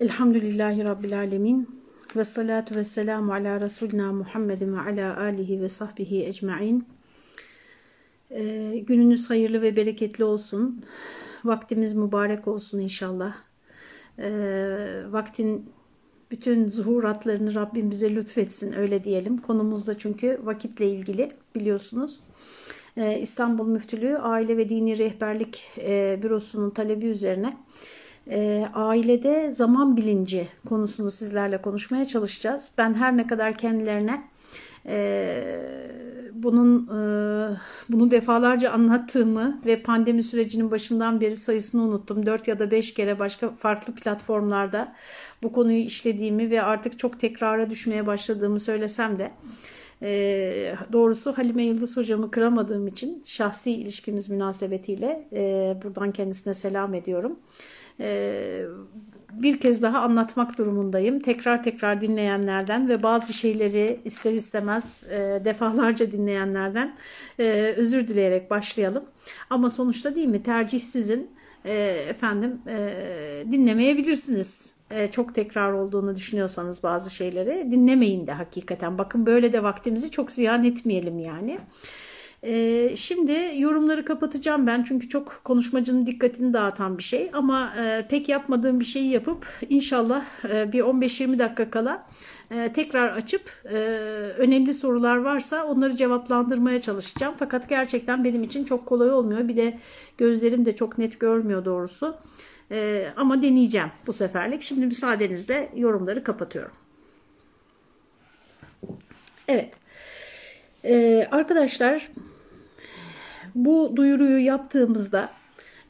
Elhamdülillahi Rabbil Alemin ve salatu ve selamu ala Resulina Muhammedin ve ala alihi ve sahbihi ecma'in. Ee, gününüz hayırlı ve bereketli olsun. Vaktimiz mübarek olsun inşallah. Ee, vaktin bütün zuhuratlarını Rabbim bize lütfetsin öyle diyelim. Konumuzda çünkü vakitle ilgili biliyorsunuz. Ee, İstanbul Müftülüğü Aile ve Dini Rehberlik e, Bürosu'nun talebi üzerine e, ailede zaman bilinci konusunu sizlerle konuşmaya çalışacağız. Ben her ne kadar kendilerine e, bunun e, bunu defalarca anlattığımı ve pandemi sürecinin başından beri sayısını unuttum. 4 ya da 5 kere başka farklı platformlarda bu konuyu işlediğimi ve artık çok tekrara düşmeye başladığımı söylesem de e, doğrusu Halime Yıldız hocamı kıramadığım için şahsi ilişkimiz münasebetiyle e, buradan kendisine selam ediyorum. E, bir kez daha anlatmak durumundayım. Tekrar tekrar dinleyenlerden ve bazı şeyleri ister istemez e, defalarca dinleyenlerden e, özür dileyerek başlayalım. Ama sonuçta değil mi tercih sizin. E, efendim dinlemeyebilirsiniz çok tekrar olduğunu düşünüyorsanız bazı şeyleri dinlemeyin de hakikaten. Bakın böyle de vaktimizi çok ziyan etmeyelim yani. E, şimdi yorumları kapatacağım ben çünkü çok konuşmacının dikkatini dağıtan bir şey ama e, pek yapmadığım bir şeyi yapıp inşallah bir 15-20 dakika kala tekrar açıp önemli sorular varsa onları cevaplandırmaya çalışacağım. Fakat gerçekten benim için çok kolay olmuyor. Bir de gözlerim de çok net görmüyor doğrusu. Ee, ama deneyeceğim bu seferlik. Şimdi müsaadenizle yorumları kapatıyorum. Evet. Ee, arkadaşlar bu duyuruyu yaptığımızda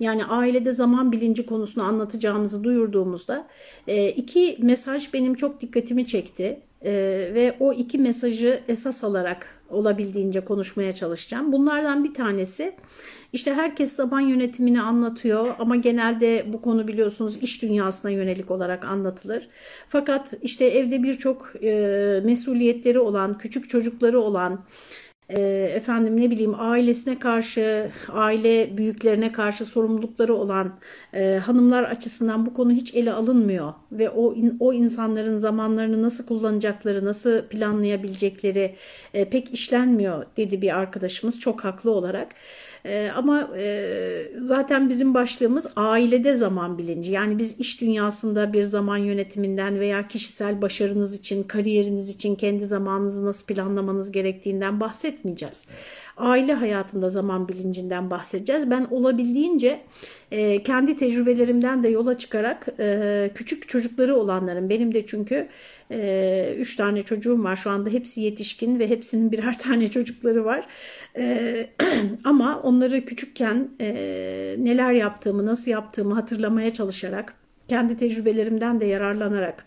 yani ailede zaman bilinci konusunu anlatacağımızı duyurduğumuzda e, iki mesaj benim çok dikkatimi çekti. E, ve o iki mesajı esas alarak olabildiğince konuşmaya çalışacağım. Bunlardan bir tanesi işte herkes zaman yönetimini anlatıyor ama genelde bu konu biliyorsunuz iş dünyasına yönelik olarak anlatılır. Fakat işte evde birçok e, mesuliyetleri olan, küçük çocukları olan, e, efendim ne bileyim ailesine karşı, aile büyüklerine karşı sorumlulukları olan e, hanımlar açısından bu konu hiç ele alınmıyor ve o o insanların zamanlarını nasıl kullanacakları, nasıl planlayabilecekleri e, pek işlenmiyor dedi bir arkadaşımız çok haklı olarak. E, ama e, zaten bizim başlığımız ailede zaman bilinci. Yani biz iş dünyasında bir zaman yönetiminden veya kişisel başarınız için, kariyeriniz için kendi zamanınızı nasıl planlamanız gerektiğinden bahsetmeyeceğiz aile hayatında zaman bilincinden bahsedeceğiz. Ben olabildiğince e, kendi tecrübelerimden de yola çıkarak e, küçük çocukları olanların, benim de çünkü e, üç tane çocuğum var şu anda hepsi yetişkin ve hepsinin birer tane çocukları var. E, ama onları küçükken e, neler yaptığımı, nasıl yaptığımı hatırlamaya çalışarak, kendi tecrübelerimden de yararlanarak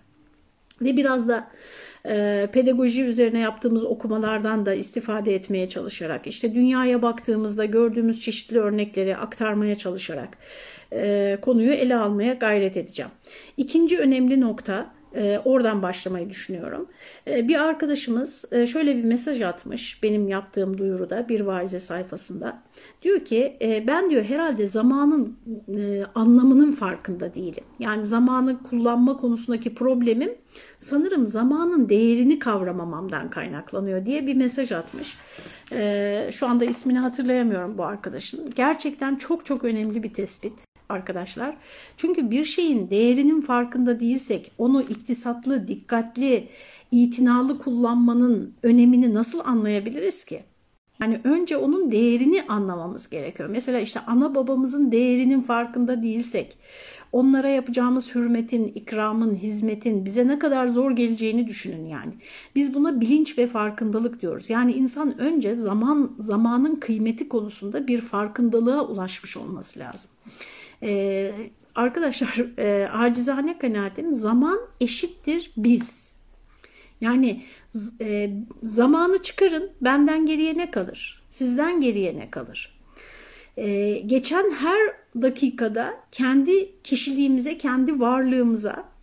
ve biraz da e, pedagoji üzerine yaptığımız okumalardan da istifade etmeye çalışarak, işte dünyaya baktığımızda gördüğümüz çeşitli örnekleri aktarmaya çalışarak e, konuyu ele almaya gayret edeceğim. İkinci önemli nokta e, oradan başlamayı düşünüyorum. E, bir arkadaşımız e, şöyle bir mesaj atmış benim yaptığım duyuruda bir vaize sayfasında. Diyor ki e, ben diyor herhalde zamanın e, anlamının farkında değilim. Yani zamanı kullanma konusundaki problemim sanırım zamanın değerini kavramamamdan kaynaklanıyor diye bir mesaj atmış. E, şu anda ismini hatırlayamıyorum bu arkadaşın. Gerçekten çok çok önemli bir tespit arkadaşlar. Çünkü bir şeyin değerinin farkında değilsek onu iktisatlı, dikkatli, itinalı kullanmanın önemini nasıl anlayabiliriz ki? Yani önce onun değerini anlamamız gerekiyor. Mesela işte ana babamızın değerinin farkında değilsek, onlara yapacağımız hürmetin, ikramın, hizmetin bize ne kadar zor geleceğini düşünün yani. Biz buna bilinç ve farkındalık diyoruz. Yani insan önce zaman zamanın kıymeti konusunda bir farkındalığa ulaşmış olması lazım. Ee, arkadaşlar e, acizane kanaatim zaman eşittir biz. Yani e, zamanı çıkarın benden geriye ne kalır? Sizden geriye ne kalır? E, geçen her dakikada kendi kişiliğimize, kendi varlığımıza,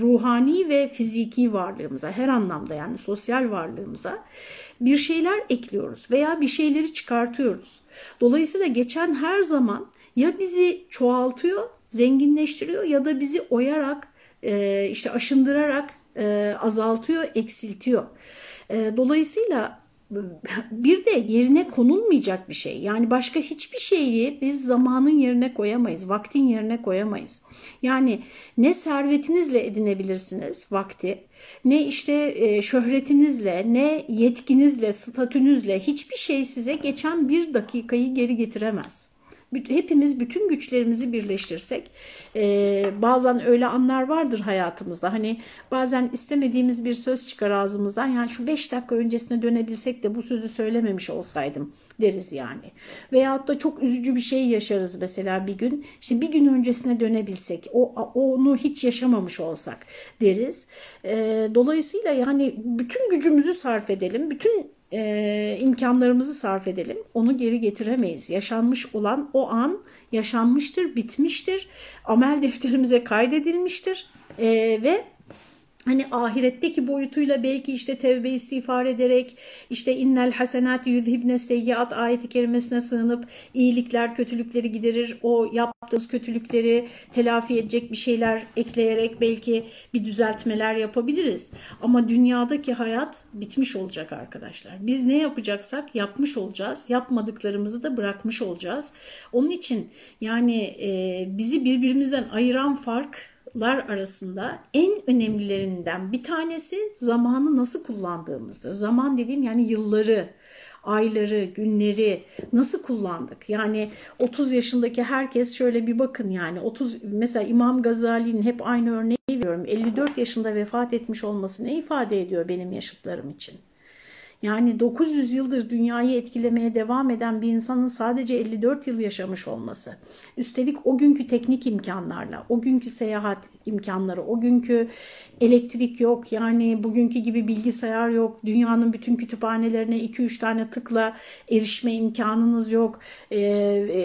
ruhani ve fiziki varlığımıza, her anlamda yani sosyal varlığımıza bir şeyler ekliyoruz veya bir şeyleri çıkartıyoruz. Dolayısıyla geçen her zaman ya bizi çoğaltıyor, zenginleştiriyor ya da bizi oyarak e, işte aşındırarak e, azaltıyor, eksiltiyor. E, dolayısıyla bir de yerine konulmayacak bir şey. Yani başka hiçbir şeyi biz zamanın yerine koyamayız, vaktin yerine koyamayız. Yani ne servetinizle edinebilirsiniz vakti, ne işte şöhretinizle, ne yetkinizle, statünüzle hiçbir şey size geçen bir dakikayı geri getiremez hepimiz bütün güçlerimizi birleştirsek e, bazen öyle anlar vardır hayatımızda hani bazen istemediğimiz bir söz çıkar ağzımızdan yani şu beş dakika öncesine dönebilsek de bu sözü söylememiş olsaydım deriz yani. Veyahut da çok üzücü bir şey yaşarız mesela bir gün. İşte bir gün öncesine dönebilsek, o onu hiç yaşamamış olsak deriz. E, dolayısıyla yani bütün gücümüzü sarf edelim, bütün e, imkanlarımızı sarf edelim. Onu geri getiremeyiz. Yaşanmış olan o an yaşanmıştır, bitmiştir. Amel defterimize kaydedilmiştir e, ve hani ahiretteki boyutuyla belki işte tevbe istiğfar ederek işte innel hasenat yudhibne seyyiat ayeti kerimesine sığınıp iyilikler kötülükleri giderir. O yaptığımız kötülükleri telafi edecek bir şeyler ekleyerek belki bir düzeltmeler yapabiliriz. Ama dünyadaki hayat bitmiş olacak arkadaşlar. Biz ne yapacaksak yapmış olacağız. Yapmadıklarımızı da bırakmış olacağız. Onun için yani e, bizi birbirimizden ayıran fark lar arasında en önemlilerinden bir tanesi zamanı nasıl kullandığımızdır. Zaman dediğim yani yılları, ayları, günleri nasıl kullandık? Yani 30 yaşındaki herkes şöyle bir bakın yani 30 mesela İmam Gazali'nin hep aynı örneği veriyorum. 54 yaşında vefat etmiş olması ne ifade ediyor benim yaşıtlarım için? Yani 900 yıldır dünyayı etkilemeye devam eden bir insanın sadece 54 yıl yaşamış olması. Üstelik o günkü teknik imkanlarla, o günkü seyahat imkanları, o günkü elektrik yok. Yani bugünkü gibi bilgisayar yok. Dünyanın bütün kütüphanelerine 2-3 tane tıkla erişme imkanınız yok.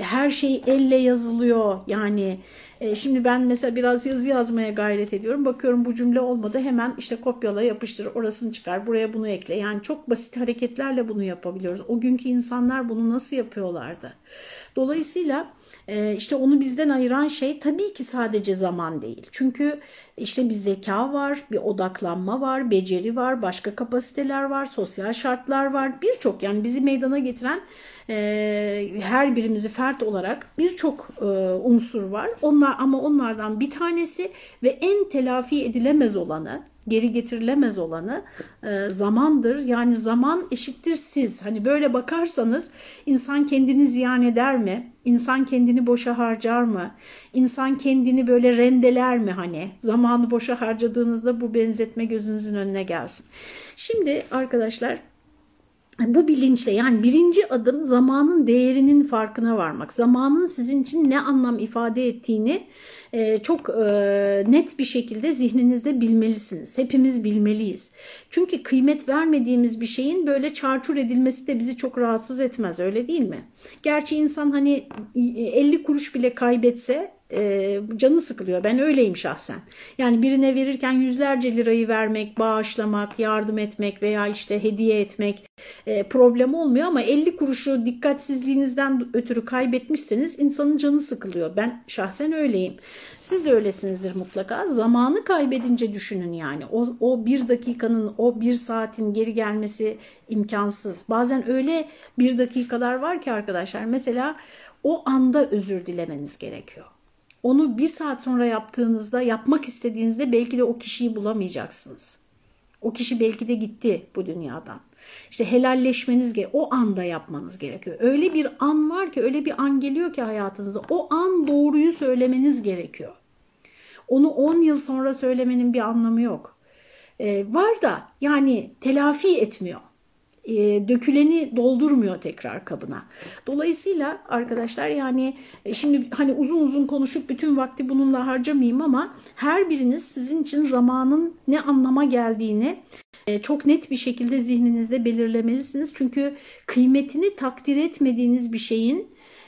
Her şey elle yazılıyor. Yani e, şimdi ben mesela biraz yazı yazmaya gayret ediyorum. Bakıyorum bu cümle olmadı. Hemen işte kopyala yapıştır orasını çıkar buraya bunu ekle. Yani çok basit hareketlerle bunu yapabiliyoruz. O günkü insanlar bunu nasıl yapıyorlardı? Dolayısıyla e, işte onu bizden ayıran şey tabii ki sadece zaman değil. Çünkü işte bir zeka var, bir odaklanma var, beceri var, başka kapasiteler var, sosyal şartlar var. Birçok yani bizi meydana getiren e, her birimizi fert olarak birçok e, unsur var. Onlar ama onlardan bir tanesi ve en telafi edilemez olanı geri getirilemez olanı e, zamandır. Yani zaman eşittir siz. Hani böyle bakarsanız insan kendini ziyan eder mi? İnsan kendini boşa harcar mı? İnsan kendini böyle rendeler mi hani? Zamanı boşa harcadığınızda bu benzetme gözünüzün önüne gelsin. Şimdi arkadaşlar bu bilinçle yani birinci adım zamanın değerinin farkına varmak. Zamanın sizin için ne anlam ifade ettiğini e, çok e, net bir şekilde zihninizde bilmelisiniz. Hepimiz bilmeliyiz. Çünkü kıymet vermediğimiz bir şeyin böyle çarçur edilmesi de bizi çok rahatsız etmez öyle değil mi? Gerçi insan hani 50 kuruş bile kaybetse e, canı sıkılıyor. Ben öyleyim şahsen. Yani birine verirken yüzlerce lirayı vermek, bağışlamak, yardım etmek veya işte hediye etmek e, problem olmuyor ama 50 kuruşu dikkatsizliğinizden ötürü kaybetmişseniz insanın canı sıkılıyor. Ben şahsen öyleyim. Siz de öylesinizdir mutlaka. Zamanı kaybedince düşünün yani. O, o bir dakikanın, o bir saatin geri gelmesi imkansız. Bazen öyle bir dakikalar var ki arkadaşlar mesela o anda özür dilemeniz gerekiyor. Onu bir saat sonra yaptığınızda, yapmak istediğinizde belki de o kişiyi bulamayacaksınız. O kişi belki de gitti bu dünyadan. İşte helalleşmeniz gerekiyor. O anda yapmanız gerekiyor. Öyle bir an var ki, öyle bir an geliyor ki hayatınızda. O an doğruyu söylemeniz gerekiyor. Onu 10 yıl sonra söylemenin bir anlamı yok. Ee, var da yani telafi etmiyor. E, döküleni doldurmuyor tekrar kabına. Dolayısıyla arkadaşlar yani e, şimdi hani uzun uzun konuşup bütün vakti bununla harcamayayım ama her biriniz sizin için zamanın ne anlama geldiğini e, çok net bir şekilde zihninizde belirlemelisiniz. Çünkü kıymetini takdir etmediğiniz bir şeyin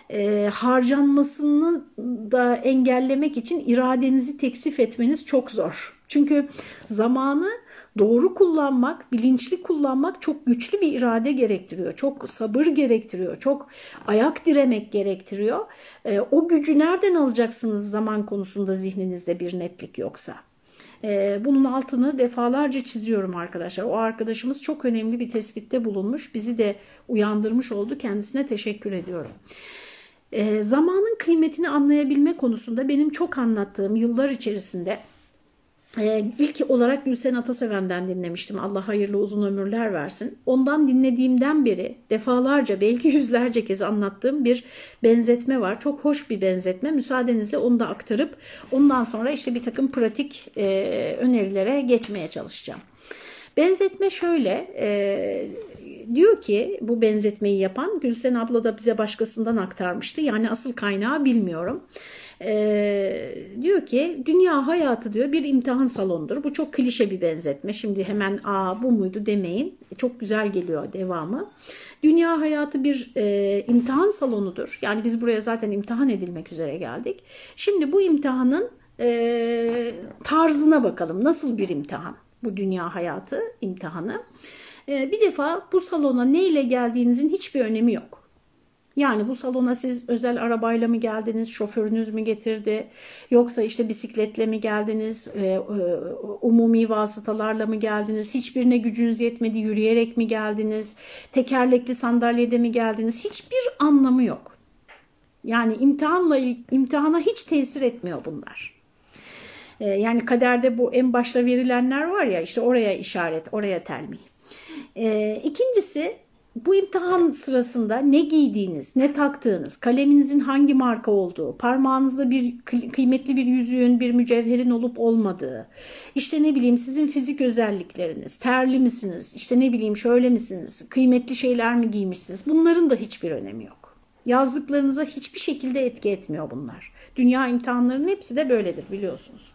e, harcanmasını da engellemek için iradenizi teksif etmeniz çok zor. Çünkü zamanı doğru kullanmak, bilinçli kullanmak çok güçlü bir irade gerektiriyor. Çok sabır gerektiriyor. Çok ayak diremek gerektiriyor. E, o gücü nereden alacaksınız zaman konusunda zihninizde bir netlik yoksa? E, bunun altını defalarca çiziyorum arkadaşlar. O arkadaşımız çok önemli bir tespitte bulunmuş. Bizi de uyandırmış oldu. Kendisine teşekkür ediyorum. E, zamanın kıymetini anlayabilme konusunda benim çok anlattığım yıllar içerisinde ee, ilk olarak Gülsen Ataseven'den dinlemiştim. Allah hayırlı uzun ömürler versin. Ondan dinlediğimden beri defalarca belki yüzlerce kez anlattığım bir benzetme var. Çok hoş bir benzetme. Müsaadenizle onu da aktarıp ondan sonra işte bir takım pratik e, önerilere geçmeye çalışacağım. Benzetme şöyle, e, diyor ki bu benzetmeyi yapan Gülsen abla da bize başkasından aktarmıştı. Yani asıl kaynağı bilmiyorum. Ee, diyor ki dünya hayatı diyor bir imtihan salonudur. Bu çok klişe bir benzetme. Şimdi hemen aa bu muydu demeyin. Çok güzel geliyor devamı. Dünya hayatı bir e, imtihan salonudur. Yani biz buraya zaten imtihan edilmek üzere geldik. Şimdi bu imtihanın e, tarzına bakalım. Nasıl bir imtihan? Bu dünya hayatı imtihanı. E, bir defa bu salona neyle geldiğinizin hiçbir önemi yok. Yani bu salona siz özel arabayla mı geldiniz, şoförünüz mü getirdi, yoksa işte bisikletle mi geldiniz, e, e, umumi vasıtalarla mı geldiniz, hiçbirine gücünüz yetmedi, yürüyerek mi geldiniz, tekerlekli sandalyede mi geldiniz, hiçbir anlamı yok. Yani imtihanla imtihana hiç tesir etmiyor bunlar. E, yani kaderde bu en başta verilenler var ya işte oraya işaret, oraya telmih. İkincisi bu imtihan sırasında ne giydiğiniz, ne taktığınız, kaleminizin hangi marka olduğu, parmağınızda bir kıymetli bir yüzüğün, bir mücevherin olup olmadığı, işte ne bileyim sizin fizik özellikleriniz, terli misiniz, işte ne bileyim şöyle misiniz, kıymetli şeyler mi giymişsiniz, bunların da hiçbir önemi yok. Yazdıklarınıza hiçbir şekilde etki etmiyor bunlar. Dünya imtihanlarının hepsi de böyledir biliyorsunuz.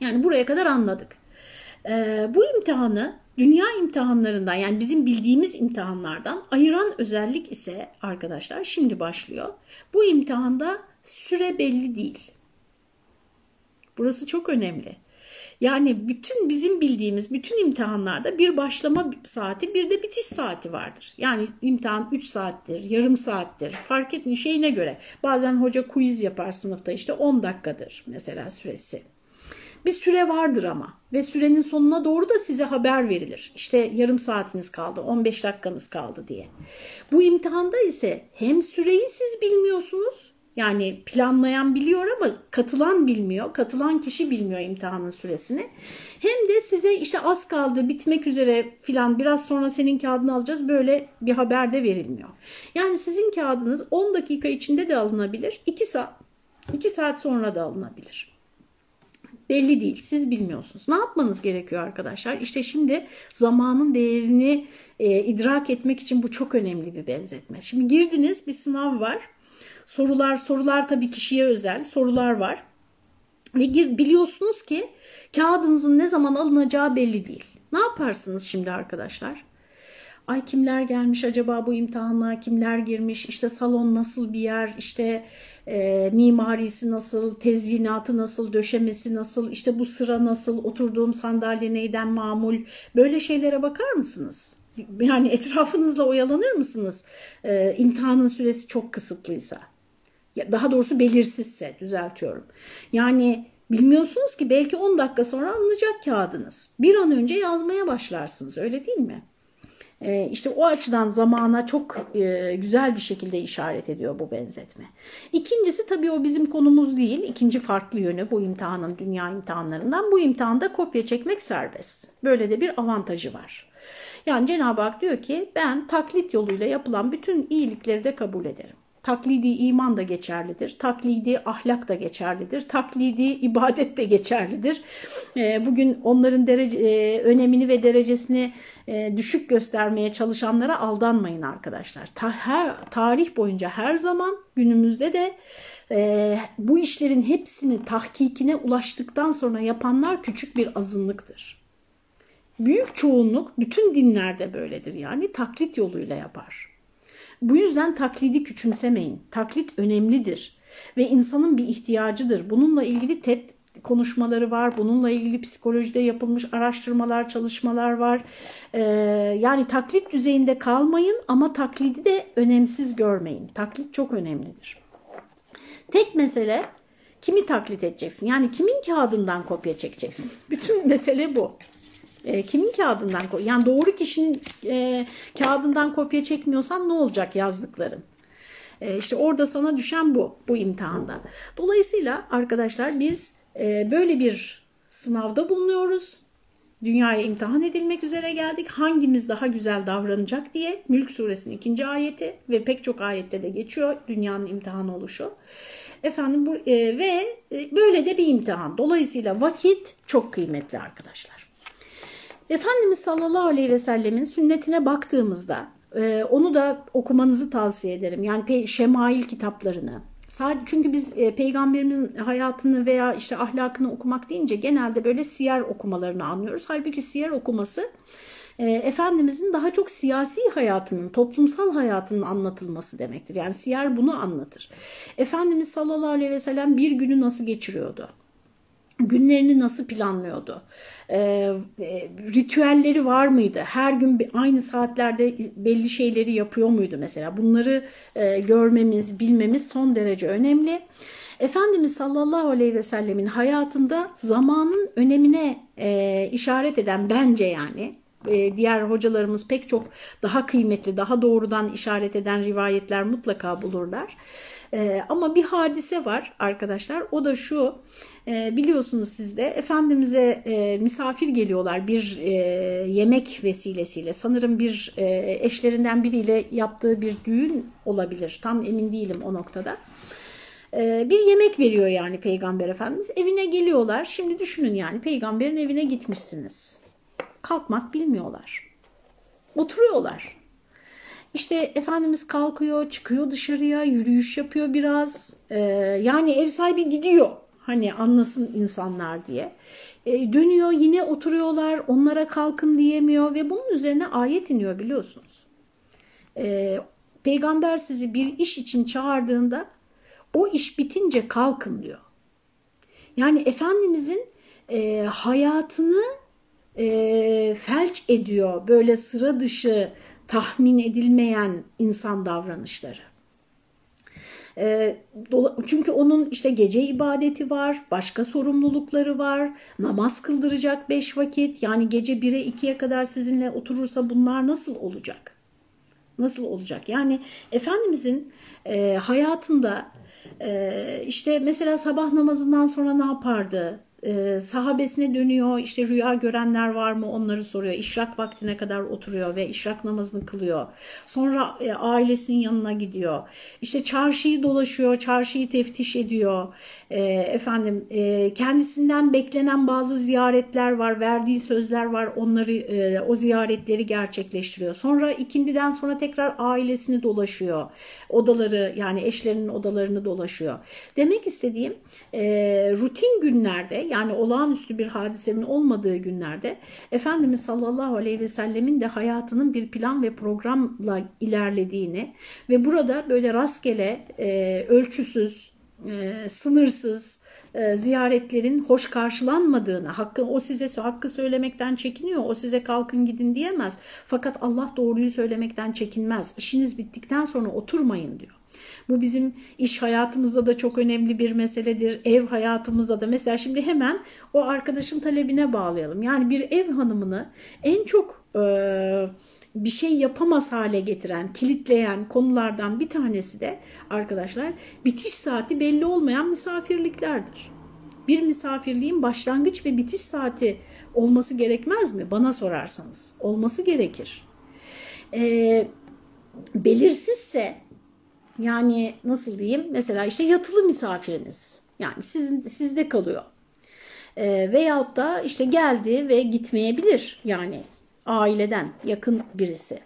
Yani buraya kadar anladık. Ee, bu imtihanı dünya imtihanlarından yani bizim bildiğimiz imtihanlardan ayıran özellik ise arkadaşlar şimdi başlıyor. Bu imtihanda süre belli değil. Burası çok önemli. Yani bütün bizim bildiğimiz bütün imtihanlarda bir başlama saati bir de bitiş saati vardır. Yani imtihan 3 saattir, yarım saattir fark etmiyor şeyine göre. Bazen hoca quiz yapar sınıfta işte 10 dakikadır mesela süresi. Bir süre vardır ama ve sürenin sonuna doğru da size haber verilir. İşte yarım saatiniz kaldı, 15 dakikanız kaldı diye. Bu imtihanda ise hem süreyi siz bilmiyorsunuz yani planlayan biliyor ama katılan bilmiyor. Katılan kişi bilmiyor imtihanın süresini. Hem de size işte az kaldı bitmek üzere filan biraz sonra senin kağıdını alacağız böyle bir haber de verilmiyor. Yani sizin kağıdınız 10 dakika içinde de alınabilir. 2 saat 2 saat sonra da alınabilir belli değil. Siz bilmiyorsunuz. Ne yapmanız gerekiyor arkadaşlar? İşte şimdi zamanın değerini e, idrak etmek için bu çok önemli bir benzetme. Şimdi girdiniz bir sınav var. Sorular sorular tabii kişiye özel sorular var. Ve biliyorsunuz ki kağıdınızın ne zaman alınacağı belli değil. Ne yaparsınız şimdi arkadaşlar? Ay kimler gelmiş acaba bu imtihanlar kimler girmiş işte salon nasıl bir yer işte e, mimarisi nasıl tezyinatı nasıl döşemesi nasıl işte bu sıra nasıl oturduğum sandalye neyden mamul böyle şeylere bakar mısınız? Yani etrafınızla oyalanır mısınız e, imtihanın süresi çok kısıtlıysa? Daha doğrusu belirsizse düzeltiyorum. Yani bilmiyorsunuz ki belki 10 dakika sonra alınacak kağıdınız. Bir an önce yazmaya başlarsınız öyle değil mi? Ee, işte o açıdan zamana çok e, güzel bir şekilde işaret ediyor bu benzetme. İkincisi tabii o bizim konumuz değil. İkinci farklı yönü bu imtihanın dünya imtihanlarından. Bu imtihanda kopya çekmek serbest. Böyle de bir avantajı var. Yani Cenab-ı Hak diyor ki ben taklit yoluyla yapılan bütün iyilikleri de kabul ederim. Taklidi iman da geçerlidir. Taklidi ahlak da geçerlidir. Taklidi ibadet de geçerlidir. Ee, bugün onların derece, e, önemini ve derecesini e, düşük göstermeye çalışanlara aldanmayın arkadaşlar. her, tarih boyunca her zaman günümüzde de e, bu işlerin hepsini tahkikine ulaştıktan sonra yapanlar küçük bir azınlıktır. Büyük çoğunluk bütün dinlerde böyledir yani taklit yoluyla yapar. Bu yüzden taklidi küçümsemeyin. Taklit önemlidir ve insanın bir ihtiyacıdır. Bununla ilgili TED konuşmaları var. Bununla ilgili psikolojide yapılmış araştırmalar, çalışmalar var. Ee, yani taklit düzeyinde kalmayın ama taklidi de önemsiz görmeyin. Taklit çok önemlidir. Tek mesele Kimi taklit edeceksin? Yani kimin kağıdından kopya çekeceksin? Bütün mesele bu. E, kimin kağıdından yani doğru kişinin e, kağıdından kopya çekmiyorsan ne olacak yazdıkların? E, işte orada sana düşen bu bu imtihanda. Dolayısıyla arkadaşlar biz e, böyle bir sınavda bulunuyoruz. Dünyaya imtihan edilmek üzere geldik. Hangimiz daha güzel davranacak diye Mülk suresinin ikinci ayeti ve pek çok ayette de geçiyor dünyanın imtihanı oluşu. Efendim bu, e, ve e, böyle de bir imtihan. Dolayısıyla vakit çok kıymetli arkadaşlar. Efendimiz sallallahu aleyhi ve sellemin sünnetine baktığımızda e, onu da okumanızı tavsiye ederim. Yani şemail kitaplarını. Çünkü biz e, peygamberimizin hayatını veya işte ahlakını okumak deyince genelde böyle siyer okumalarını anlıyoruz. Halbuki siyer okuması e, Efendimizin daha çok siyasi hayatının, toplumsal hayatının anlatılması demektir. Yani siyer bunu anlatır. Efendimiz sallallahu aleyhi ve sellem bir günü nasıl geçiriyordu? Günlerini nasıl planlıyordu? Ee, e, ritüelleri var mıydı? Her gün aynı saatlerde belli şeyleri yapıyor muydu mesela? Bunları e, görmemiz, bilmemiz son derece önemli. Efendimiz sallallahu aleyhi ve sellemin hayatında zamanın önemine e, işaret eden bence yani e, diğer hocalarımız pek çok daha kıymetli, daha doğrudan işaret eden rivayetler mutlaka bulurlar. E, ama bir hadise var arkadaşlar. O da şu. E, biliyorsunuz siz de Efendimiz'e e, misafir geliyorlar bir e, yemek vesilesiyle. Sanırım bir e, eşlerinden biriyle yaptığı bir düğün olabilir. Tam emin değilim o noktada. E, bir yemek veriyor yani Peygamber Efendimiz. Evine geliyorlar. Şimdi düşünün yani peygamberin evine gitmişsiniz. Kalkmak bilmiyorlar. Oturuyorlar. İşte Efendimiz kalkıyor, çıkıyor dışarıya, yürüyüş yapıyor biraz. Ee, yani ev sahibi gidiyor. Hani anlasın insanlar diye. Ee, dönüyor yine oturuyorlar, onlara kalkın diyemiyor ve bunun üzerine ayet iniyor biliyorsunuz. Ee, Peygamber sizi bir iş için çağırdığında o iş bitince kalkın diyor. Yani Efendimizin e, hayatını e, felç ediyor böyle sıra dışı tahmin edilmeyen insan davranışları. E, çünkü onun işte gece ibadeti var, başka sorumlulukları var, namaz kıldıracak beş vakit. Yani gece 1'e 2'ye kadar sizinle oturursa bunlar nasıl olacak? Nasıl olacak? Yani Efendimizin e, hayatında e, işte mesela sabah namazından sonra ne yapardı? E, sahabesine dönüyor işte rüya görenler var mı onları soruyor. İşrak vaktine kadar oturuyor ve işrak namazını kılıyor. Sonra e, ailesinin yanına gidiyor. İşte çarşıyı dolaşıyor çarşıyı teftiş ediyor. E, efendim e, kendisinden beklenen bazı ziyaretler var verdiği sözler var. Onları e, o ziyaretleri gerçekleştiriyor. Sonra ikindiden sonra tekrar ailesini dolaşıyor. Odaları yani eşlerinin odalarını dolaşıyor. Demek istediğim rutin günlerde yani olağanüstü bir hadisenin olmadığı günlerde Efendimiz sallallahu aleyhi ve sellemin de hayatının bir plan ve programla ilerlediğini ve burada böyle rastgele, e, ölçüsüz, e, sınırsız, e, ziyaretlerin hoş karşılanmadığını, hakkı, o size hakkı söylemekten çekiniyor, o size kalkın gidin diyemez. Fakat Allah doğruyu söylemekten çekinmez. İşiniz bittikten sonra oturmayın diyor. Bu bizim iş hayatımızda da çok önemli bir meseledir. Ev hayatımızda da mesela şimdi hemen o arkadaşın talebine bağlayalım. Yani bir ev hanımını en çok e, bir şey yapamaz hale getiren, kilitleyen konulardan bir tanesi de arkadaşlar bitiş saati belli olmayan misafirliklerdir. Bir misafirliğin başlangıç ve bitiş saati olması gerekmez mi? Bana sorarsanız. Olması gerekir. E, belirsizse yani nasıl diyeyim? Mesela işte yatılı misafiriniz. Yani sizin, sizde kalıyor. E, veyahut da işte geldi ve gitmeyebilir. Yani aileden yakın birisi.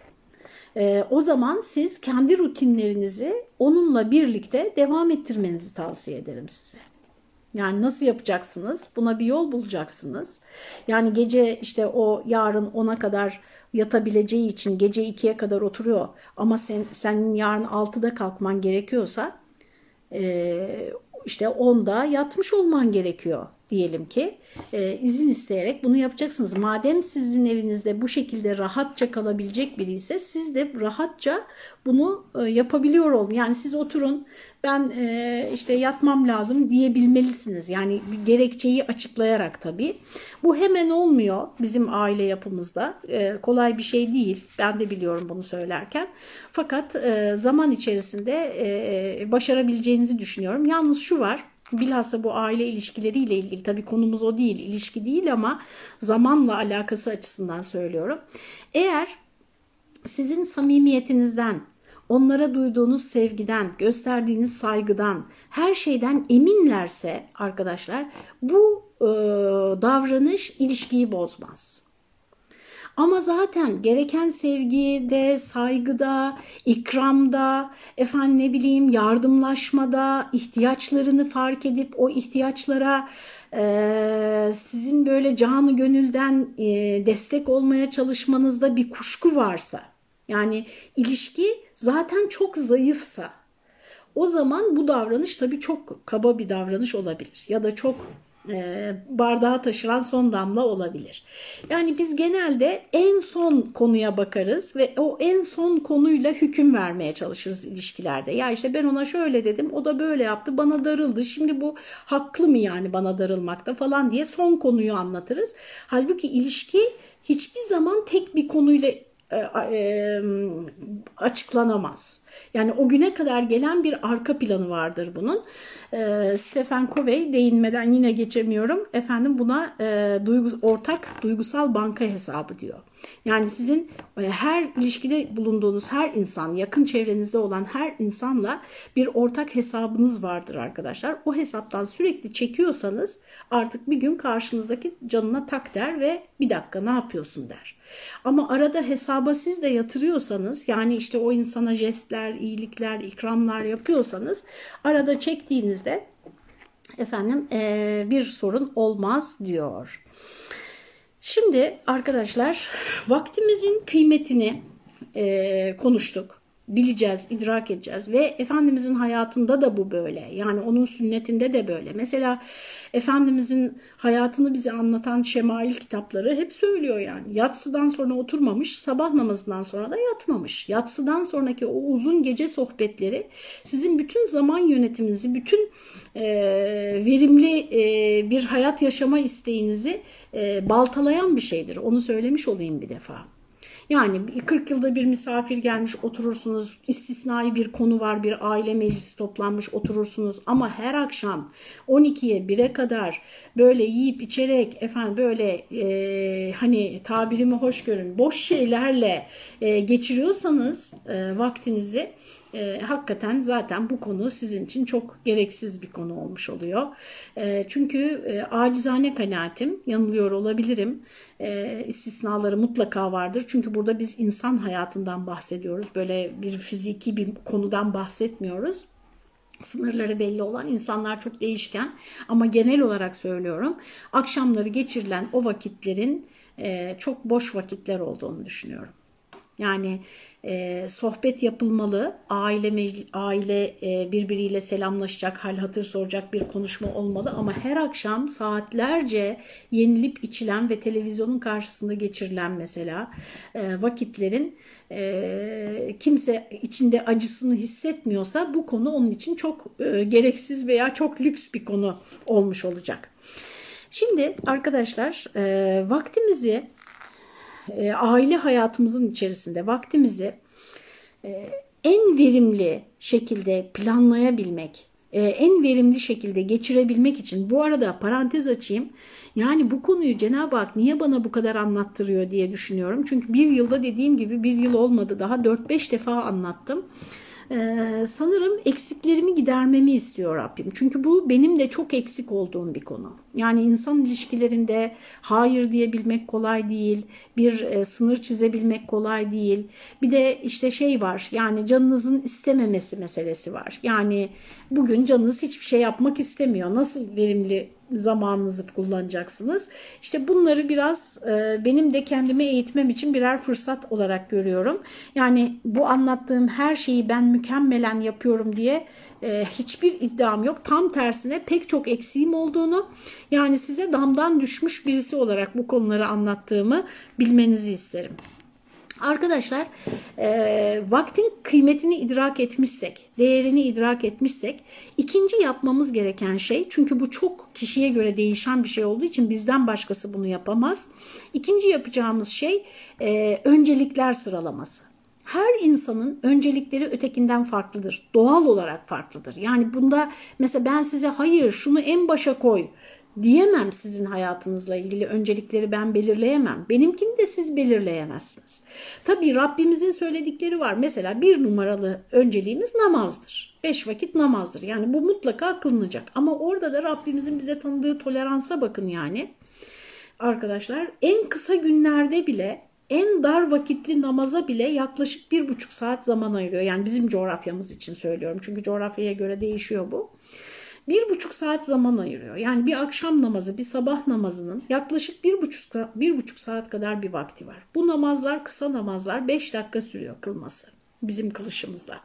E, o zaman siz kendi rutinlerinizi onunla birlikte devam ettirmenizi tavsiye ederim size. Yani nasıl yapacaksınız? Buna bir yol bulacaksınız. Yani gece işte o yarın ona kadar yatabileceği için gece 2'ye kadar oturuyor ama sen, senin yarın 6'da kalkman gerekiyorsa e, işte 10'da yatmış olman gerekiyor. Diyelim ki e, izin isteyerek bunu yapacaksınız. Madem sizin evinizde bu şekilde rahatça kalabilecek biri ise siz de rahatça bunu e, yapabiliyor olun. Yani siz oturun ben e, işte yatmam lazım diyebilmelisiniz. Yani bir gerekçeyi açıklayarak tabii. Bu hemen olmuyor bizim aile yapımızda. E, kolay bir şey değil. Ben de biliyorum bunu söylerken. Fakat e, zaman içerisinde e, başarabileceğinizi düşünüyorum. Yalnız şu var. Bilhassa bu aile ilişkileriyle ilgili tabii konumuz o değil, ilişki değil ama zamanla alakası açısından söylüyorum. Eğer sizin samimiyetinizden, onlara duyduğunuz sevgiden, gösterdiğiniz saygıdan, her şeyden eminlerse arkadaşlar bu e, davranış ilişkiyi bozmaz. Ama zaten gereken sevgide, saygıda, ikramda, efendim ne bileyim yardımlaşmada, ihtiyaçlarını fark edip o ihtiyaçlara e, sizin böyle canı gönülden e, destek olmaya çalışmanızda bir kuşku varsa, yani ilişki zaten çok zayıfsa, o zaman bu davranış tabii çok kaba bir davranış olabilir ya da çok bardağa taşıran son damla olabilir. Yani biz genelde en son konuya bakarız ve o en son konuyla hüküm vermeye çalışırız ilişkilerde. Ya işte ben ona şöyle dedim, o da böyle yaptı, bana darıldı. Şimdi bu haklı mı yani bana darılmakta falan diye son konuyu anlatırız. Halbuki ilişki hiçbir zaman tek bir konuyla e, e, açıklanamaz. Yani o güne kadar gelen bir arka planı vardır bunun. E, Stephen Covey değinmeden yine geçemiyorum. Efendim buna e, duygu, ortak duygusal banka hesabı diyor. Yani sizin e, her ilişkide bulunduğunuz her insan, yakın çevrenizde olan her insanla bir ortak hesabınız vardır arkadaşlar. O hesaptan sürekli çekiyorsanız artık bir gün karşınızdaki canına tak der ve bir dakika ne yapıyorsun der. Ama arada hesaba siz de yatırıyorsanız yani işte o insana jestler, iyilikler, ikramlar yapıyorsanız arada çektiğinizde efendim e, bir sorun olmaz diyor. Şimdi arkadaşlar vaktimizin kıymetini e, konuştuk bileceğiz, idrak edeceğiz ve Efendimizin hayatında da bu böyle. Yani onun sünnetinde de böyle. Mesela Efendimizin hayatını bize anlatan şemail kitapları hep söylüyor yani. Yatsıdan sonra oturmamış, sabah namazından sonra da yatmamış. Yatsıdan sonraki o uzun gece sohbetleri sizin bütün zaman yönetiminizi, bütün e, verimli e, bir hayat yaşama isteğinizi e, baltalayan bir şeydir. Onu söylemiş olayım bir defa. Yani 40 yılda bir misafir gelmiş oturursunuz. istisnai bir konu var bir aile meclisi toplanmış oturursunuz. Ama her akşam 12'ye 1'e kadar böyle yiyip içerek efendim böyle e, hani tabirimi hoş görün boş şeylerle e, geçiriyorsanız e, vaktinizi e, hakikaten zaten bu konu sizin için çok gereksiz bir konu olmuş oluyor. E, çünkü e, acizane kanaatim, yanılıyor olabilirim. E, istisnaları mutlaka vardır. Çünkü burada biz insan hayatından bahsediyoruz. Böyle bir fiziki bir konudan bahsetmiyoruz sınırları belli olan insanlar çok değişken ama genel olarak söylüyorum akşamları geçirilen o vakitlerin e, çok boş vakitler olduğunu düşünüyorum. Yani e, sohbet yapılmalı, aile aile e, birbiriyle selamlaşacak, hal hatır soracak bir konuşma olmalı ama her akşam saatlerce yenilip içilen ve televizyonun karşısında geçirilen mesela e, vakitlerin e, kimse içinde acısını hissetmiyorsa bu konu onun için çok e, gereksiz veya çok lüks bir konu olmuş olacak. Şimdi arkadaşlar e, vaktimizi e, aile hayatımızın içerisinde vaktimizi e, en verimli şekilde planlayabilmek, e, en verimli şekilde geçirebilmek için bu arada parantez açayım. Yani bu konuyu Cenab-ı Hak niye bana bu kadar anlattırıyor diye düşünüyorum. Çünkü bir yılda dediğim gibi bir yıl olmadı daha 4-5 defa anlattım. Ee, sanırım eksiklerimi gidermemi istiyor Rabbim. Çünkü bu benim de çok eksik olduğum bir konu. Yani insan ilişkilerinde hayır diyebilmek kolay değil, bir e, sınır çizebilmek kolay değil. Bir de işte şey var yani canınızın istememesi meselesi var. Yani bugün canınız hiçbir şey yapmak istemiyor. Nasıl verimli zamanınızı kullanacaksınız. İşte bunları biraz e, benim de kendimi eğitmem için birer fırsat olarak görüyorum. Yani bu anlattığım her şeyi ben mükemmelen yapıyorum diye e, hiçbir iddiam yok. Tam tersine pek çok eksiğim olduğunu yani size damdan düşmüş birisi olarak bu konuları anlattığımı bilmenizi isterim. Arkadaşlar e, vaktin kıymetini idrak etmişsek, değerini idrak etmişsek ikinci yapmamız gereken şey çünkü bu çok kişiye göre değişen bir şey olduğu için bizden başkası bunu yapamaz. İkinci yapacağımız şey e, öncelikler sıralaması. Her insanın öncelikleri ötekinden farklıdır. Doğal olarak farklıdır. Yani bunda mesela ben size hayır şunu en başa koy diyemem sizin hayatınızla ilgili öncelikleri ben belirleyemem. Benimkini de siz belirleyemezsiniz. Tabii Rabbimizin söyledikleri var. Mesela bir numaralı önceliğimiz namazdır. Beş vakit namazdır. Yani bu mutlaka kılınacak. Ama orada da Rabbimizin bize tanıdığı toleransa bakın yani. Arkadaşlar en kısa günlerde bile en dar vakitli namaza bile yaklaşık bir buçuk saat zaman ayırıyor. Yani bizim coğrafyamız için söylüyorum. Çünkü coğrafyaya göre değişiyor bu bir buçuk saat zaman ayırıyor. Yani bir akşam namazı, bir sabah namazının yaklaşık bir buçuk, bir buçuk saat kadar bir vakti var. Bu namazlar kısa namazlar beş dakika sürüyor kılması bizim kılışımızla.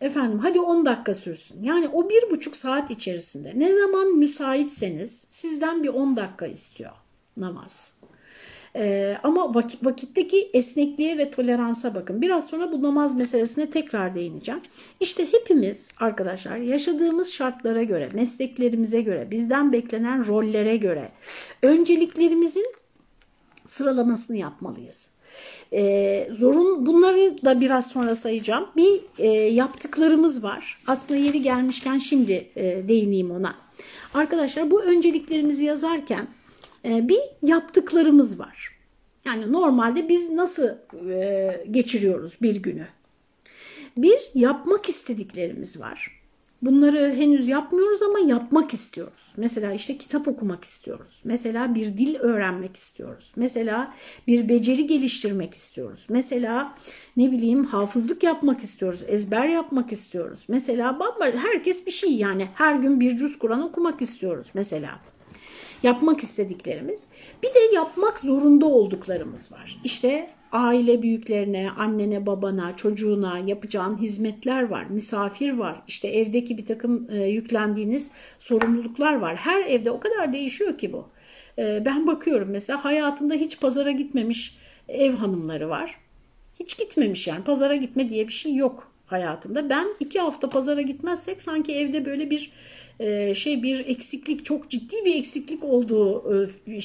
Efendim hadi 10 dakika sürsün. Yani o bir buçuk saat içerisinde ne zaman müsaitseniz sizden bir 10 dakika istiyor namaz. Ee, ama vakit, vakitteki esnekliğe ve toleransa bakın. Biraz sonra bu namaz meselesine tekrar değineceğim. İşte hepimiz arkadaşlar yaşadığımız şartlara göre, mesleklerimize göre, bizden beklenen rollere göre önceliklerimizin sıralamasını yapmalıyız. Ee, zorun bunları da biraz sonra sayacağım. Bir e, yaptıklarımız var. Aslında yeri gelmişken şimdi e, değineyim ona. Arkadaşlar bu önceliklerimizi yazarken bir yaptıklarımız var. Yani normalde biz nasıl e, geçiriyoruz bir günü? Bir yapmak istediklerimiz var. Bunları henüz yapmıyoruz ama yapmak istiyoruz. Mesela işte kitap okumak istiyoruz. Mesela bir dil öğrenmek istiyoruz. Mesela bir beceri geliştirmek istiyoruz. Mesela ne bileyim hafızlık yapmak istiyoruz. Ezber yapmak istiyoruz. Mesela herkes bir şey yani her gün bir cüz Kur'an okumak istiyoruz mesela yapmak istediklerimiz. Bir de yapmak zorunda olduklarımız var. İşte aile büyüklerine, annene, babana, çocuğuna yapacağın hizmetler var, misafir var, işte evdeki bir takım e, yüklendiğiniz sorumluluklar var. Her evde o kadar değişiyor ki bu. E, ben bakıyorum mesela hayatında hiç pazara gitmemiş ev hanımları var. Hiç gitmemiş yani pazara gitme diye bir şey yok hayatında. Ben iki hafta pazara gitmezsek sanki evde böyle bir e, şey bir eksiklik çok ciddi bir eksiklik olduğu e,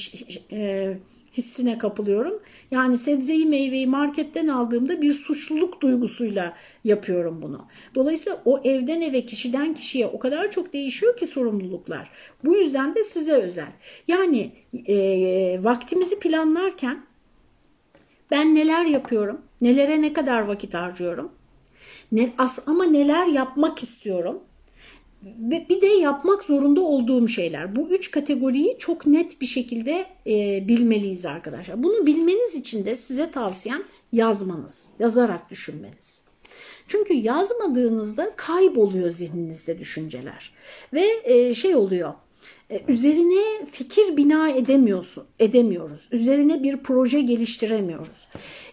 e, hissine kapılıyorum. Yani sebzeyi meyveyi marketten aldığımda bir suçluluk duygusuyla yapıyorum bunu. Dolayısıyla o evden eve kişiden kişiye o kadar çok değişiyor ki sorumluluklar. Bu yüzden de size özel. Yani e, vaktimizi planlarken ben neler yapıyorum, nelere ne kadar vakit harcıyorum, ne, as, ama neler yapmak istiyorum bir de yapmak zorunda olduğum şeyler. Bu üç kategoriyi çok net bir şekilde e, bilmeliyiz arkadaşlar. Bunu bilmeniz için de size tavsiyem yazmanız, yazarak düşünmeniz. Çünkü yazmadığınızda kayboluyor zihninizde düşünceler ve e, şey oluyor. E, üzerine fikir bina edemiyorsun, edemiyoruz. Üzerine bir proje geliştiremiyoruz.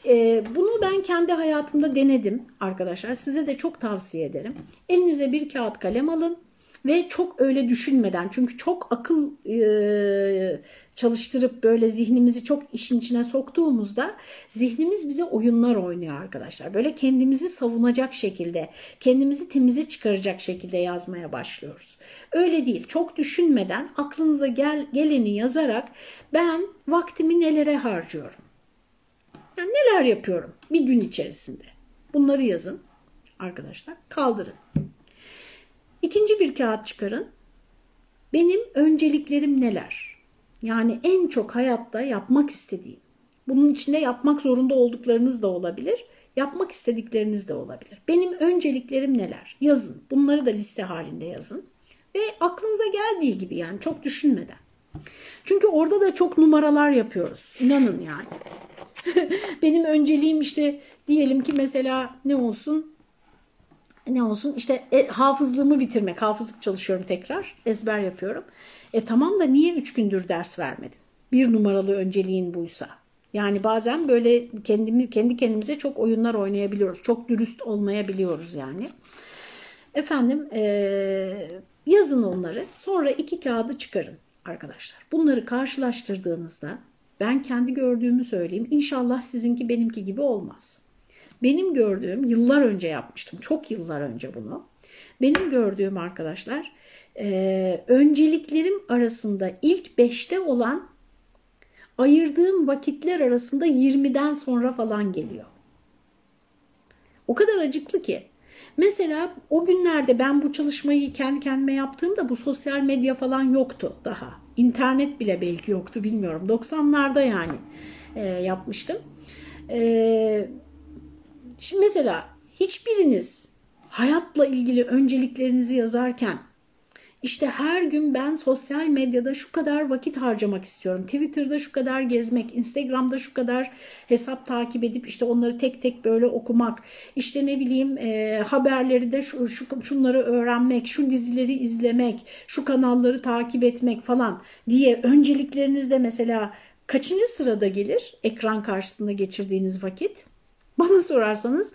E, bunu ben kendi hayatımda denedim arkadaşlar. Size de çok tavsiye ederim. Elinize bir kağıt kalem alın ve çok öyle düşünmeden çünkü çok akıl e, çalıştırıp böyle zihnimizi çok işin içine soktuğumuzda zihnimiz bize oyunlar oynuyor arkadaşlar. Böyle kendimizi savunacak şekilde, kendimizi temize çıkaracak şekilde yazmaya başlıyoruz. Öyle değil. Çok düşünmeden aklınıza gel, geleni yazarak ben vaktimi nelere harcıyorum? Yani neler yapıyorum bir gün içerisinde? Bunları yazın arkadaşlar. Kaldırın. İkinci bir kağıt çıkarın. Benim önceliklerim neler? Yani en çok hayatta yapmak istediğim. Bunun içinde yapmak zorunda olduklarınız da olabilir. Yapmak istedikleriniz de olabilir. Benim önceliklerim neler? Yazın. Bunları da liste halinde yazın. Ve aklınıza geldiği gibi yani çok düşünmeden. Çünkü orada da çok numaralar yapıyoruz. İnanın yani. Benim önceliğim işte diyelim ki mesela ne olsun? ne olsun işte e, hafızlığımı bitirmek. Hafızlık çalışıyorum tekrar. Ezber yapıyorum. E tamam da niye üç gündür ders vermedin? Bir numaralı önceliğin buysa. Yani bazen böyle kendimi, kendi kendimize çok oyunlar oynayabiliyoruz. Çok dürüst olmayabiliyoruz yani. Efendim e, yazın onları sonra iki kağıdı çıkarın arkadaşlar. Bunları karşılaştırdığınızda ben kendi gördüğümü söyleyeyim. İnşallah sizinki benimki gibi olmaz. Benim gördüğüm yıllar önce yapmıştım. Çok yıllar önce bunu. Benim gördüğüm arkadaşlar e, önceliklerim arasında ilk beşte olan ayırdığım vakitler arasında 20'den sonra falan geliyor. O kadar acıklı ki. Mesela o günlerde ben bu çalışmayı kendi kendime yaptığımda bu sosyal medya falan yoktu daha. İnternet bile belki yoktu bilmiyorum. 90'larda yani e, yapmıştım. E, şimdi mesela hiçbiriniz hayatla ilgili önceliklerinizi yazarken işte her gün ben sosyal medyada şu kadar vakit harcamak istiyorum. Twitter'da şu kadar gezmek, Instagram'da şu kadar hesap takip edip işte onları tek tek böyle okumak. İşte ne bileyim e, haberleri de şu, şu, şunları öğrenmek, şu dizileri izlemek, şu kanalları takip etmek falan diye önceliklerinizde mesela kaçıncı sırada gelir ekran karşısında geçirdiğiniz vakit? Bana sorarsanız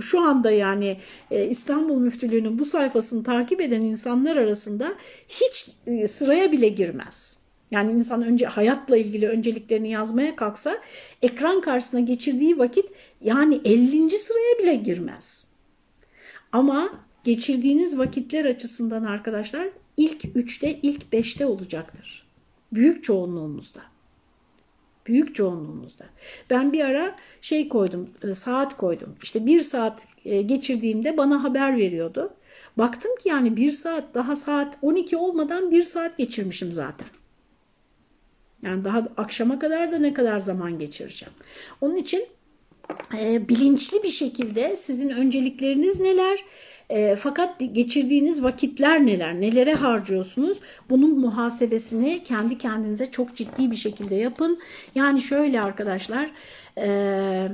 şu anda yani e, İstanbul Müftülüğü'nün bu sayfasını takip eden insanlar arasında hiç e, sıraya bile girmez. Yani insan önce hayatla ilgili önceliklerini yazmaya kalksa ekran karşısına geçirdiği vakit yani 50. sıraya bile girmez. Ama geçirdiğiniz vakitler açısından arkadaşlar ilk 3'te ilk 5'te olacaktır. Büyük çoğunluğumuzda. Büyük çoğunluğumuzda. Ben bir ara şey koydum, e, saat koydum. İşte bir saat e, geçirdiğimde bana haber veriyordu. Baktım ki yani bir saat daha saat 12 olmadan bir saat geçirmişim zaten. Yani daha akşama kadar da ne kadar zaman geçireceğim. Onun için e, bilinçli bir şekilde sizin öncelikleriniz neler? E, fakat geçirdiğiniz vakitler neler, nelere harcıyorsunuz? Bunun muhasebesini kendi kendinize çok ciddi bir şekilde yapın. Yani şöyle arkadaşlar, e,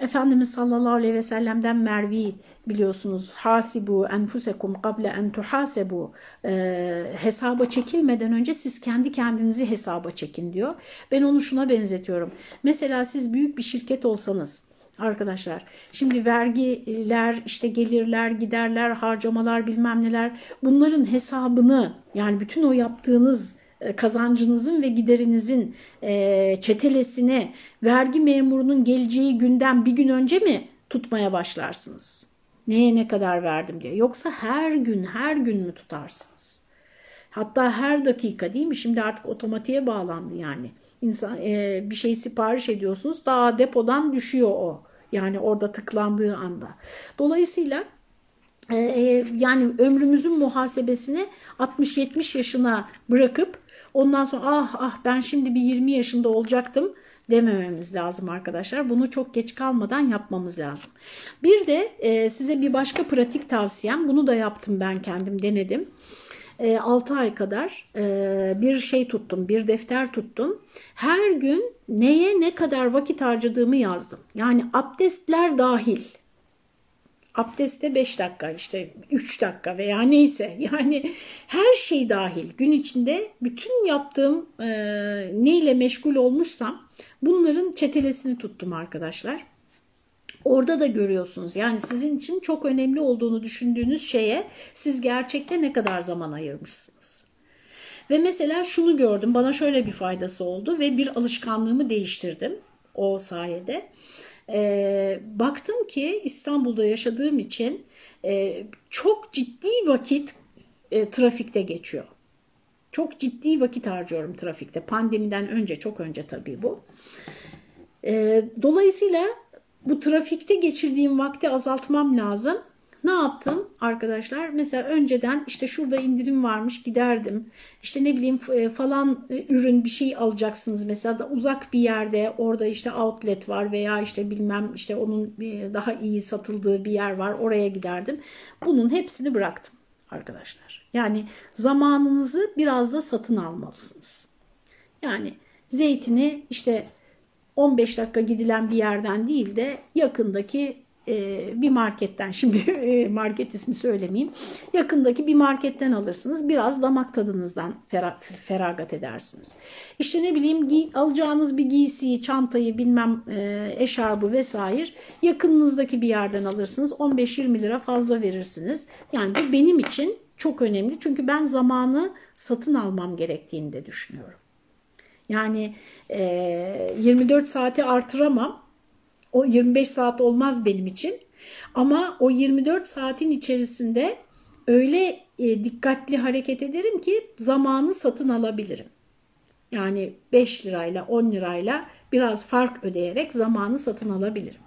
Efendimiz sallallahu aleyhi ve sellem'den Mervi biliyorsunuz hasibu enfusekum kable en tuhasebu e, hesaba çekilmeden önce siz kendi kendinizi hesaba çekin diyor. Ben onu şuna benzetiyorum. Mesela siz büyük bir şirket olsanız arkadaşlar. Şimdi vergiler, işte gelirler, giderler, harcamalar bilmem neler bunların hesabını yani bütün o yaptığınız e, kazancınızın ve giderinizin e, çetelesine vergi memurunun geleceği günden bir gün önce mi tutmaya başlarsınız? Neye ne kadar verdim diye. Yoksa her gün her gün mü tutarsınız? Hatta her dakika değil mi? Şimdi artık otomatiğe bağlandı yani. İnsan, e, bir şey sipariş ediyorsunuz daha depodan düşüyor o. Yani orada tıklandığı anda. Dolayısıyla e, e yani ömrümüzün muhasebesini 60-70 yaşına bırakıp ondan sonra ah ah ben şimdi bir 20 yaşında olacaktım demememiz lazım arkadaşlar. Bunu çok geç kalmadan yapmamız lazım. Bir de e, size bir başka pratik tavsiyem. Bunu da yaptım ben kendim denedim. 6 e, ay kadar e, bir şey tuttum, bir defter tuttum. Her gün neye ne kadar vakit harcadığımı yazdım. Yani abdestler dahil. Abdeste 5 dakika işte 3 dakika veya neyse yani her şey dahil gün içinde bütün yaptığım e, neyle meşgul olmuşsam bunların çetelesini tuttum arkadaşlar. Orada da görüyorsunuz yani sizin için çok önemli olduğunu düşündüğünüz şeye siz gerçekte ne kadar zaman ayırmışsınız. Ve mesela şunu gördüm bana şöyle bir faydası oldu ve bir alışkanlığımı değiştirdim o sayede. E, baktım ki İstanbul'da yaşadığım için e, çok ciddi vakit e, trafikte geçiyor. Çok ciddi vakit harcıyorum trafikte. Pandemiden önce, çok önce tabii bu. E, dolayısıyla bu trafikte geçirdiğim vakti azaltmam lazım. Ne yaptım arkadaşlar? Mesela önceden işte şurada indirim varmış giderdim. İşte ne bileyim e, falan e, ürün bir şey alacaksınız mesela da uzak bir yerde orada işte outlet var veya işte bilmem işte onun daha iyi satıldığı bir yer var oraya giderdim. Bunun hepsini bıraktım arkadaşlar. Yani zamanınızı biraz da satın almalısınız. Yani zeytini işte 15 dakika gidilen bir yerden değil de yakındaki e, bir marketten şimdi e, market ismi söylemeyeyim yakındaki bir marketten alırsınız biraz damak tadınızdan feragat edersiniz. İşte ne bileyim alacağınız bir giysiyi çantayı bilmem e, eşarbı vesaire yakınınızdaki bir yerden alırsınız 15-20 lira fazla verirsiniz. Yani bu benim için çok önemli çünkü ben zamanı satın almam gerektiğini de düşünüyorum. Yani e, 24 saati artıramam o 25 saat olmaz benim için. Ama o 24 saatin içerisinde öyle e, dikkatli hareket ederim ki zamanı satın alabilirim. Yani 5 lirayla 10 lirayla biraz fark ödeyerek zamanı satın alabilirim.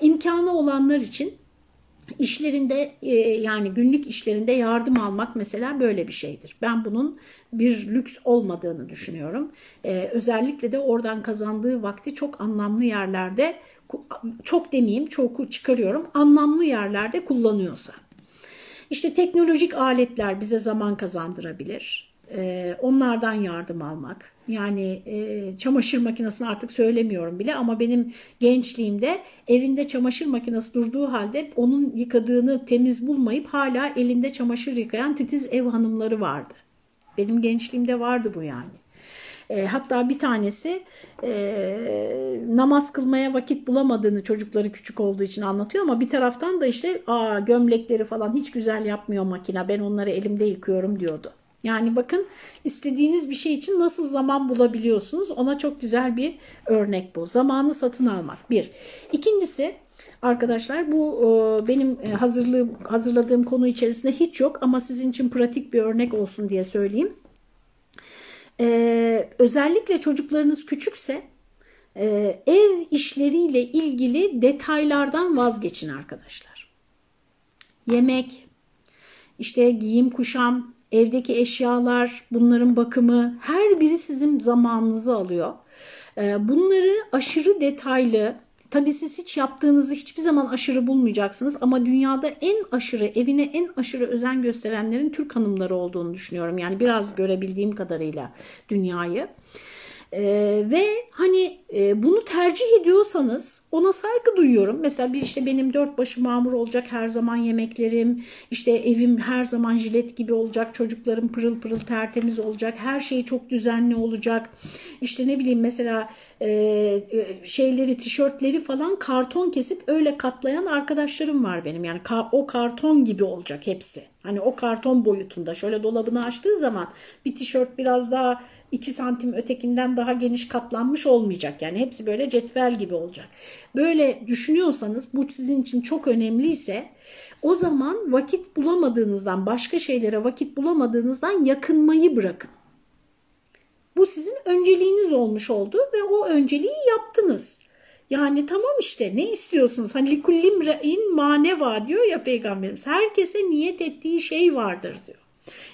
İmkanı olanlar için işlerinde e, yani günlük işlerinde yardım almak mesela böyle bir şeydir. Ben bunun bir lüks olmadığını düşünüyorum. E, özellikle de oradan kazandığı vakti çok anlamlı yerlerde çok demeyeyim çok çıkarıyorum anlamlı yerlerde kullanıyorsa. İşte teknolojik aletler bize zaman kazandırabilir. Ee, onlardan yardım almak. Yani e, çamaşır makinesini artık söylemiyorum bile ama benim gençliğimde evinde çamaşır makinesi durduğu halde onun yıkadığını temiz bulmayıp hala elinde çamaşır yıkayan titiz ev hanımları vardı. Benim gençliğimde vardı bu yani. E, hatta bir tanesi e, namaz kılmaya vakit bulamadığını çocukları küçük olduğu için anlatıyor ama bir taraftan da işte aa gömlekleri falan hiç güzel yapmıyor makine ben onları elimde yıkıyorum diyordu. Yani bakın istediğiniz bir şey için nasıl zaman bulabiliyorsunuz ona çok güzel bir örnek bu. Zamanı satın almak bir. İkincisi arkadaşlar bu e, benim hazırlığım, hazırladığım konu içerisinde hiç yok ama sizin için pratik bir örnek olsun diye söyleyeyim. Ee, özellikle çocuklarınız küçükse e, ev işleriyle ilgili detaylardan vazgeçin arkadaşlar. Yemek, işte giyim kuşam, evdeki eşyalar, bunların bakımı her biri sizin zamanınızı alıyor. Ee, bunları aşırı detaylı Tabii siz hiç yaptığınızı hiçbir zaman aşırı bulmayacaksınız ama dünyada en aşırı, evine en aşırı özen gösterenlerin Türk hanımları olduğunu düşünüyorum. Yani biraz görebildiğim kadarıyla dünyayı. Ee, ve hani e, bunu tercih ediyorsanız ona saygı duyuyorum. Mesela bir işte benim dört başı mamur olacak her zaman yemeklerim, işte evim her zaman jilet gibi olacak, çocuklarım pırıl pırıl tertemiz olacak, her şey çok düzenli olacak. İşte ne bileyim mesela e, e şeyleri, tişörtleri falan karton kesip öyle katlayan arkadaşlarım var benim. Yani ka o karton gibi olacak hepsi. Hani o karton boyutunda şöyle dolabını açtığı zaman bir tişört biraz daha 2 santim ötekinden daha geniş katlanmış olmayacak. Yani hepsi böyle cetvel gibi olacak. Böyle düşünüyorsanız bu sizin için çok önemliyse o zaman vakit bulamadığınızdan başka şeylere vakit bulamadığınızdan yakınmayı bırakın. Bu sizin önceliğiniz olmuş oldu ve o önceliği yaptınız. Yani tamam işte ne istiyorsunuz? Hani likullim re'in maneva diyor ya peygamberimiz. Herkese niyet ettiği şey vardır diyor.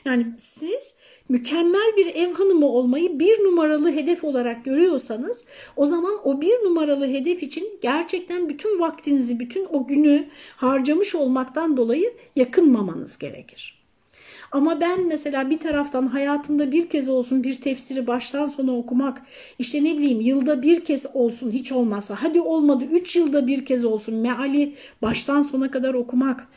Yani siz mükemmel bir ev hanımı olmayı bir numaralı hedef olarak görüyorsanız o zaman o bir numaralı hedef için gerçekten bütün vaktinizi, bütün o günü harcamış olmaktan dolayı yakınmamanız gerekir. Ama ben mesela bir taraftan hayatımda bir kez olsun bir tefsiri baştan sona okumak, işte ne bileyim yılda bir kez olsun hiç olmazsa, hadi olmadı üç yılda bir kez olsun meali baştan sona kadar okumak,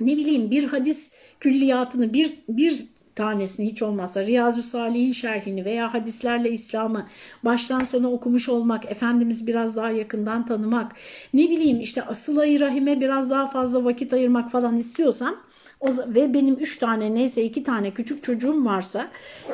ne bileyim bir hadis külliyatını bir, bir tanesini hiç olmazsa Riyazu Salih'in şerhini veya hadislerle İslam'ı baştan sona okumuş olmak, Efendimiz biraz daha yakından tanımak, ne bileyim işte asıl rahime biraz daha fazla vakit ayırmak falan istiyorsam o, ve benim üç tane neyse iki tane küçük çocuğum varsa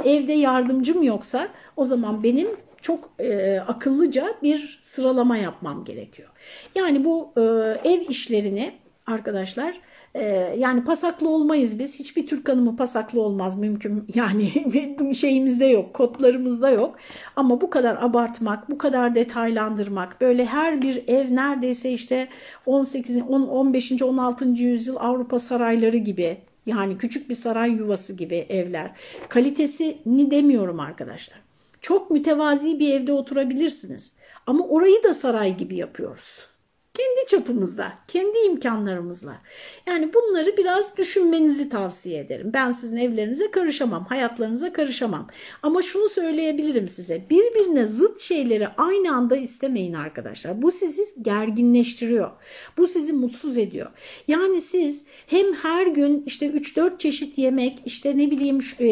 evde yardımcım yoksa o zaman benim çok e, akıllıca bir sıralama yapmam gerekiyor. Yani bu e, ev işlerini arkadaşlar ee, yani pasaklı olmayız biz. Hiçbir Türk hanımı pasaklı olmaz mümkün. Yani şeyimizde yok, kodlarımızda yok. Ama bu kadar abartmak, bu kadar detaylandırmak, böyle her bir ev neredeyse işte 18, 15. 16. yüzyıl Avrupa sarayları gibi yani küçük bir saray yuvası gibi evler. Kalitesini demiyorum arkadaşlar. Çok mütevazi bir evde oturabilirsiniz. Ama orayı da saray gibi yapıyoruz. Kendi çapımızda, kendi imkanlarımızla. Yani bunları biraz düşünmenizi tavsiye ederim. Ben sizin evlerinize karışamam, hayatlarınıza karışamam. Ama şunu söyleyebilirim size. Birbirine zıt şeyleri aynı anda istemeyin arkadaşlar. Bu sizi gerginleştiriyor. Bu sizi mutsuz ediyor. Yani siz hem her gün işte 3-4 çeşit yemek, işte ne bileyim e,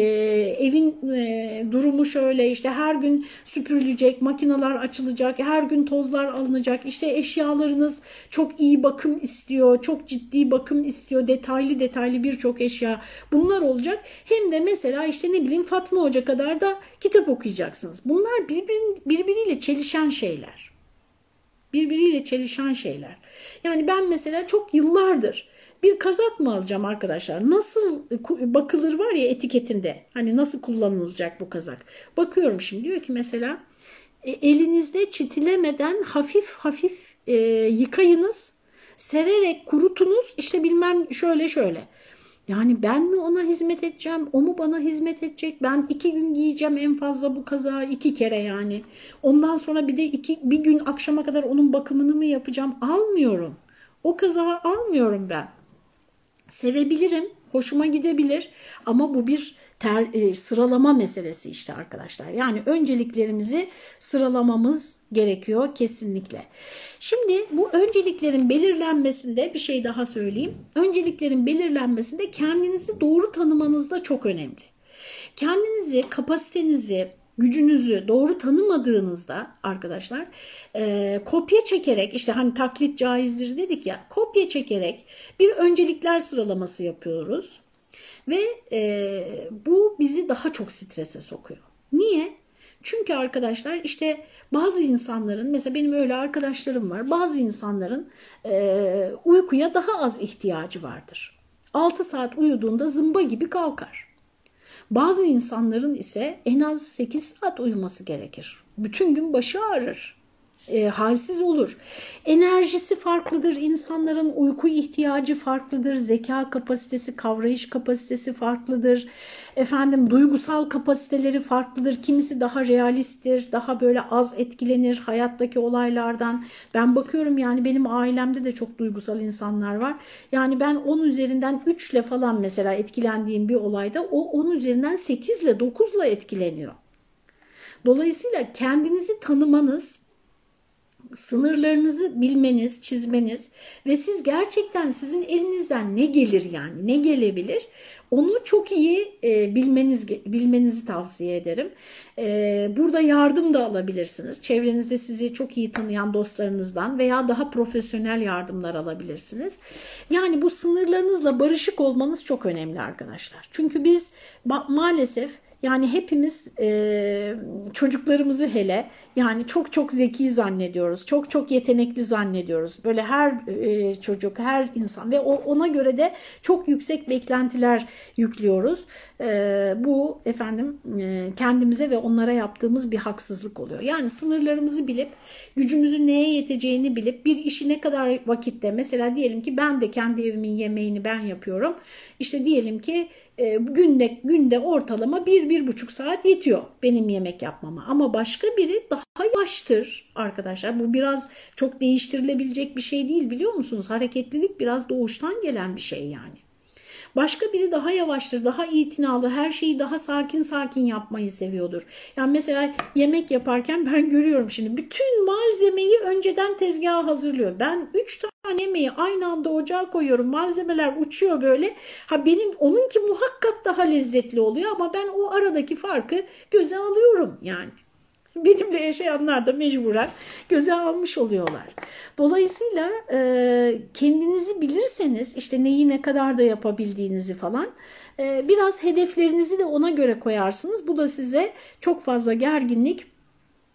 evin e, durumu şöyle, işte her gün süpürülecek, makineler açılacak, her gün tozlar alınacak, işte eşyalarınız çok iyi bakım istiyor, çok ciddi bakım istiyor, detaylı detaylı birçok eşya bunlar olacak. Hem de mesela işte ne bileyim Fatma Hoca kadar da kitap okuyacaksınız. Bunlar birbirin, birbiriyle çelişen şeyler. Birbiriyle çelişen şeyler. Yani ben mesela çok yıllardır bir kazak mı alacağım arkadaşlar? Nasıl bakılır var ya etiketinde. Hani nasıl kullanılacak bu kazak? Bakıyorum şimdi diyor ki mesela e, elinizde çitilemeden hafif hafif e, yıkayınız. Sererek kurutunuz işte bilmem şöyle şöyle. Yani ben mi ona hizmet edeceğim, o mu bana hizmet edecek? Ben iki gün giyeceğim en fazla bu kazağı iki kere yani. Ondan sonra bir de iki, bir gün akşama kadar onun bakımını mı yapacağım? Almıyorum. O kazağı almıyorum ben. Sevebilirim, hoşuma gidebilir ama bu bir ter, e, sıralama meselesi işte arkadaşlar. Yani önceliklerimizi sıralamamız gerekiyor kesinlikle. Şimdi bu önceliklerin belirlenmesinde bir şey daha söyleyeyim. Önceliklerin belirlenmesinde kendinizi doğru tanımanız da çok önemli. Kendinizi, kapasitenizi, gücünüzü doğru tanımadığınızda arkadaşlar e, kopya çekerek işte hani taklit caizdir dedik ya kopya çekerek bir öncelikler sıralaması yapıyoruz ve e, bu bizi daha çok strese sokuyor. Niye? Çünkü arkadaşlar işte bazı insanların mesela benim öyle arkadaşlarım var bazı insanların e, uykuya daha az ihtiyacı vardır. 6 saat uyuduğunda zımba gibi kalkar. Bazı insanların ise en az 8 saat uyuması gerekir. Bütün gün başı ağrır e, halsiz olur. Enerjisi farklıdır. İnsanların uyku ihtiyacı farklıdır. Zeka kapasitesi, kavrayış kapasitesi farklıdır. Efendim duygusal kapasiteleri farklıdır. Kimisi daha realisttir, daha böyle az etkilenir hayattaki olaylardan. Ben bakıyorum yani benim ailemde de çok duygusal insanlar var. Yani ben 10 üzerinden 3 ile falan mesela etkilendiğim bir olayda o 10 üzerinden 8 ile 9 ile etkileniyor. Dolayısıyla kendinizi tanımanız, sınırlarınızı bilmeniz, çizmeniz ve siz gerçekten sizin elinizden ne gelir yani ne gelebilir onu çok iyi e, bilmeniz bilmenizi tavsiye ederim. E, burada yardım da alabilirsiniz. Çevrenizde sizi çok iyi tanıyan dostlarınızdan veya daha profesyonel yardımlar alabilirsiniz. Yani bu sınırlarınızla barışık olmanız çok önemli arkadaşlar. Çünkü biz maalesef yani hepimiz e, çocuklarımızı hele yani çok çok zeki zannediyoruz. Çok çok yetenekli zannediyoruz. Böyle her e, çocuk, her insan ve ona göre de çok yüksek beklentiler yüklüyoruz. E, bu efendim e, kendimize ve onlara yaptığımız bir haksızlık oluyor. Yani sınırlarımızı bilip, gücümüzün neye yeteceğini bilip bir işi ne kadar vakitte mesela diyelim ki ben de kendi evimin yemeğini ben yapıyorum. İşte diyelim ki günde günde ortalama bir bir buçuk saat yetiyor benim yemek yapmama. Ama başka biri daha yavaştır arkadaşlar. Bu biraz çok değiştirilebilecek bir şey değil biliyor musunuz? Hareketlilik biraz doğuştan gelen bir şey yani. Başka biri daha yavaştır, daha itinalı, her şeyi daha sakin sakin yapmayı seviyordur. Yani mesela yemek yaparken ben görüyorum şimdi bütün malzemeyi önceden tezgaha hazırlıyor. Ben 3 tane yemeği aynı anda ocağa koyuyorum. Malzemeler uçuyor böyle. Ha benim onunki muhakkak daha lezzetli oluyor ama ben o aradaki farkı göze alıyorum yani benimle yaşayanlar da mecburen göze almış oluyorlar. Dolayısıyla e, kendinizi bilirseniz işte neyi ne kadar da yapabildiğinizi falan e, biraz hedeflerinizi de ona göre koyarsınız. Bu da size çok fazla gerginlik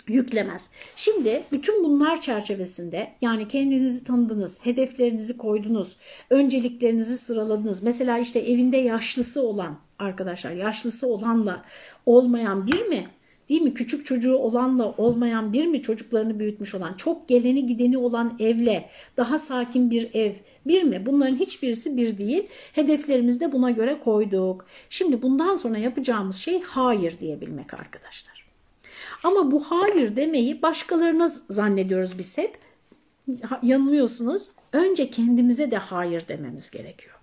yüklemez. Şimdi bütün bunlar çerçevesinde yani kendinizi tanıdınız, hedeflerinizi koydunuz, önceliklerinizi sıraladınız. Mesela işte evinde yaşlısı olan arkadaşlar, yaşlısı olanla olmayan bir mi Değil mi? Küçük çocuğu olanla olmayan bir mi çocuklarını büyütmüş olan, çok geleni gideni olan evle daha sakin bir ev bir mi? Bunların hiçbirisi bir değil. Hedeflerimizi de buna göre koyduk. Şimdi bundan sonra yapacağımız şey hayır diyebilmek arkadaşlar. Ama bu hayır demeyi başkalarına zannediyoruz biz hep. yanılıyorsunuz. Önce kendimize de hayır dememiz gerekiyor.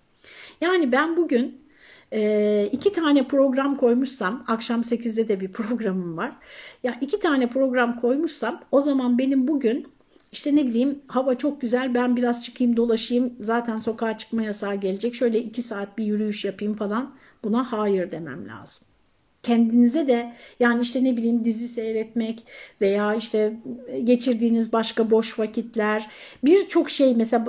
Yani ben bugün e, iki tane program koymuşsam, akşam 8'de de bir programım var. Ya iki tane program koymuşsam o zaman benim bugün işte ne bileyim hava çok güzel ben biraz çıkayım dolaşayım zaten sokağa çıkma yasağı gelecek şöyle iki saat bir yürüyüş yapayım falan buna hayır demem lazım kendinize de yani işte ne bileyim dizi seyretmek veya işte geçirdiğiniz başka boş vakitler birçok şey mesela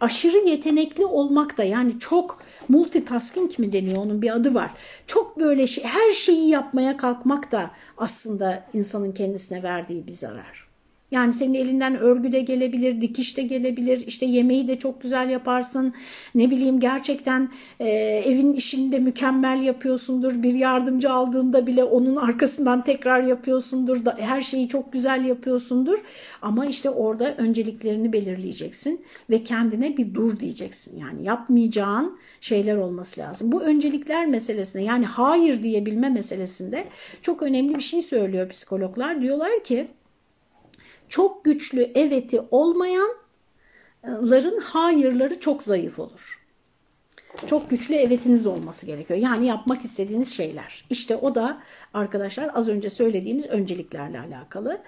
aşırı yetenekli olmak da yani çok multitasking mi deniyor onun bir adı var. Çok böyle şey, her şeyi yapmaya kalkmak da aslında insanın kendisine verdiği bir zarar. Yani senin elinden örgü de gelebilir, dikiş de gelebilir, işte yemeği de çok güzel yaparsın. Ne bileyim gerçekten e, evin işini de mükemmel yapıyorsundur. Bir yardımcı aldığında bile onun arkasından tekrar yapıyorsundur. Da, her şeyi çok güzel yapıyorsundur. Ama işte orada önceliklerini belirleyeceksin ve kendine bir dur diyeceksin. Yani yapmayacağın şeyler olması lazım. Bu öncelikler meselesinde yani hayır diyebilme meselesinde çok önemli bir şey söylüyor psikologlar. Diyorlar ki çok güçlü eveti olmayanların hayırları çok zayıf olur. Çok güçlü evetiniz olması gerekiyor. Yani yapmak istediğiniz şeyler. İşte o da arkadaşlar az önce söylediğimiz önceliklerle alakalı.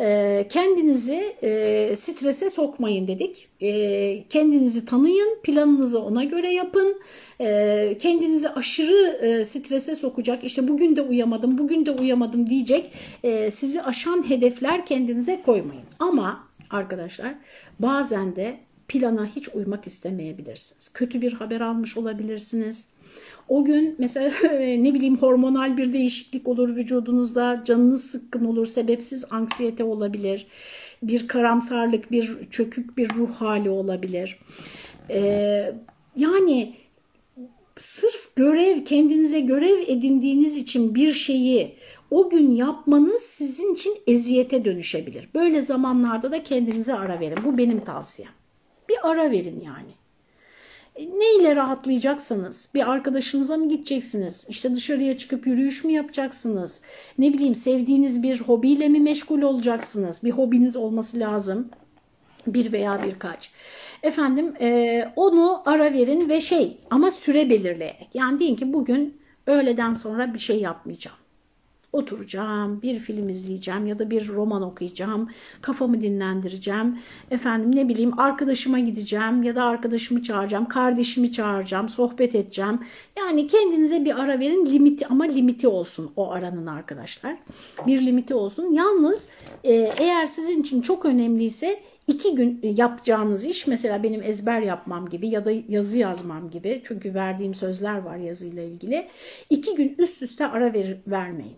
Ee, kendinizi e, strese sokmayın dedik. Ee, kendinizi tanıyın, planınızı ona göre yapın. Ee, kendinizi aşırı e, strese sokacak, işte bugün de uyamadım, bugün de uyamadım diyecek e, sizi aşan hedefler kendinize koymayın. Ama arkadaşlar bazen de plana hiç uymak istemeyebilirsiniz. Kötü bir haber almış olabilirsiniz. O gün mesela ne bileyim hormonal bir değişiklik olur vücudunuzda, canınız sıkkın olur, sebepsiz anksiyete olabilir. Bir karamsarlık, bir çökük bir ruh hali olabilir. Ee, yani sırf görev, kendinize görev edindiğiniz için bir şeyi o gün yapmanız sizin için eziyete dönüşebilir. Böyle zamanlarda da kendinize ara verin. Bu benim tavsiyem. Bir ara verin yani. E, ne ile rahatlayacaksınız? Bir arkadaşınıza mı gideceksiniz? İşte dışarıya çıkıp yürüyüş mü yapacaksınız? Ne bileyim sevdiğiniz bir hobiyle mi meşgul olacaksınız? Bir hobiniz olması lazım. Bir veya birkaç. Efendim e, onu ara verin ve şey ama süre belirleyerek. Yani deyin ki bugün öğleden sonra bir şey yapmayacağım. Oturacağım, bir film izleyeceğim ya da bir roman okuyacağım, kafamı dinlendireceğim. Efendim ne bileyim arkadaşıma gideceğim ya da arkadaşımı çağıracağım, kardeşimi çağıracağım, sohbet edeceğim. Yani kendinize bir ara verin limiti ama limiti olsun o aranın arkadaşlar. Bir limiti olsun. Yalnız e, eğer sizin için çok önemliyse iki gün yapacağınız iş mesela benim ezber yapmam gibi ya da yazı yazmam gibi çünkü verdiğim sözler var yazıyla ilgili iki gün üst üste ara ver, vermeyin.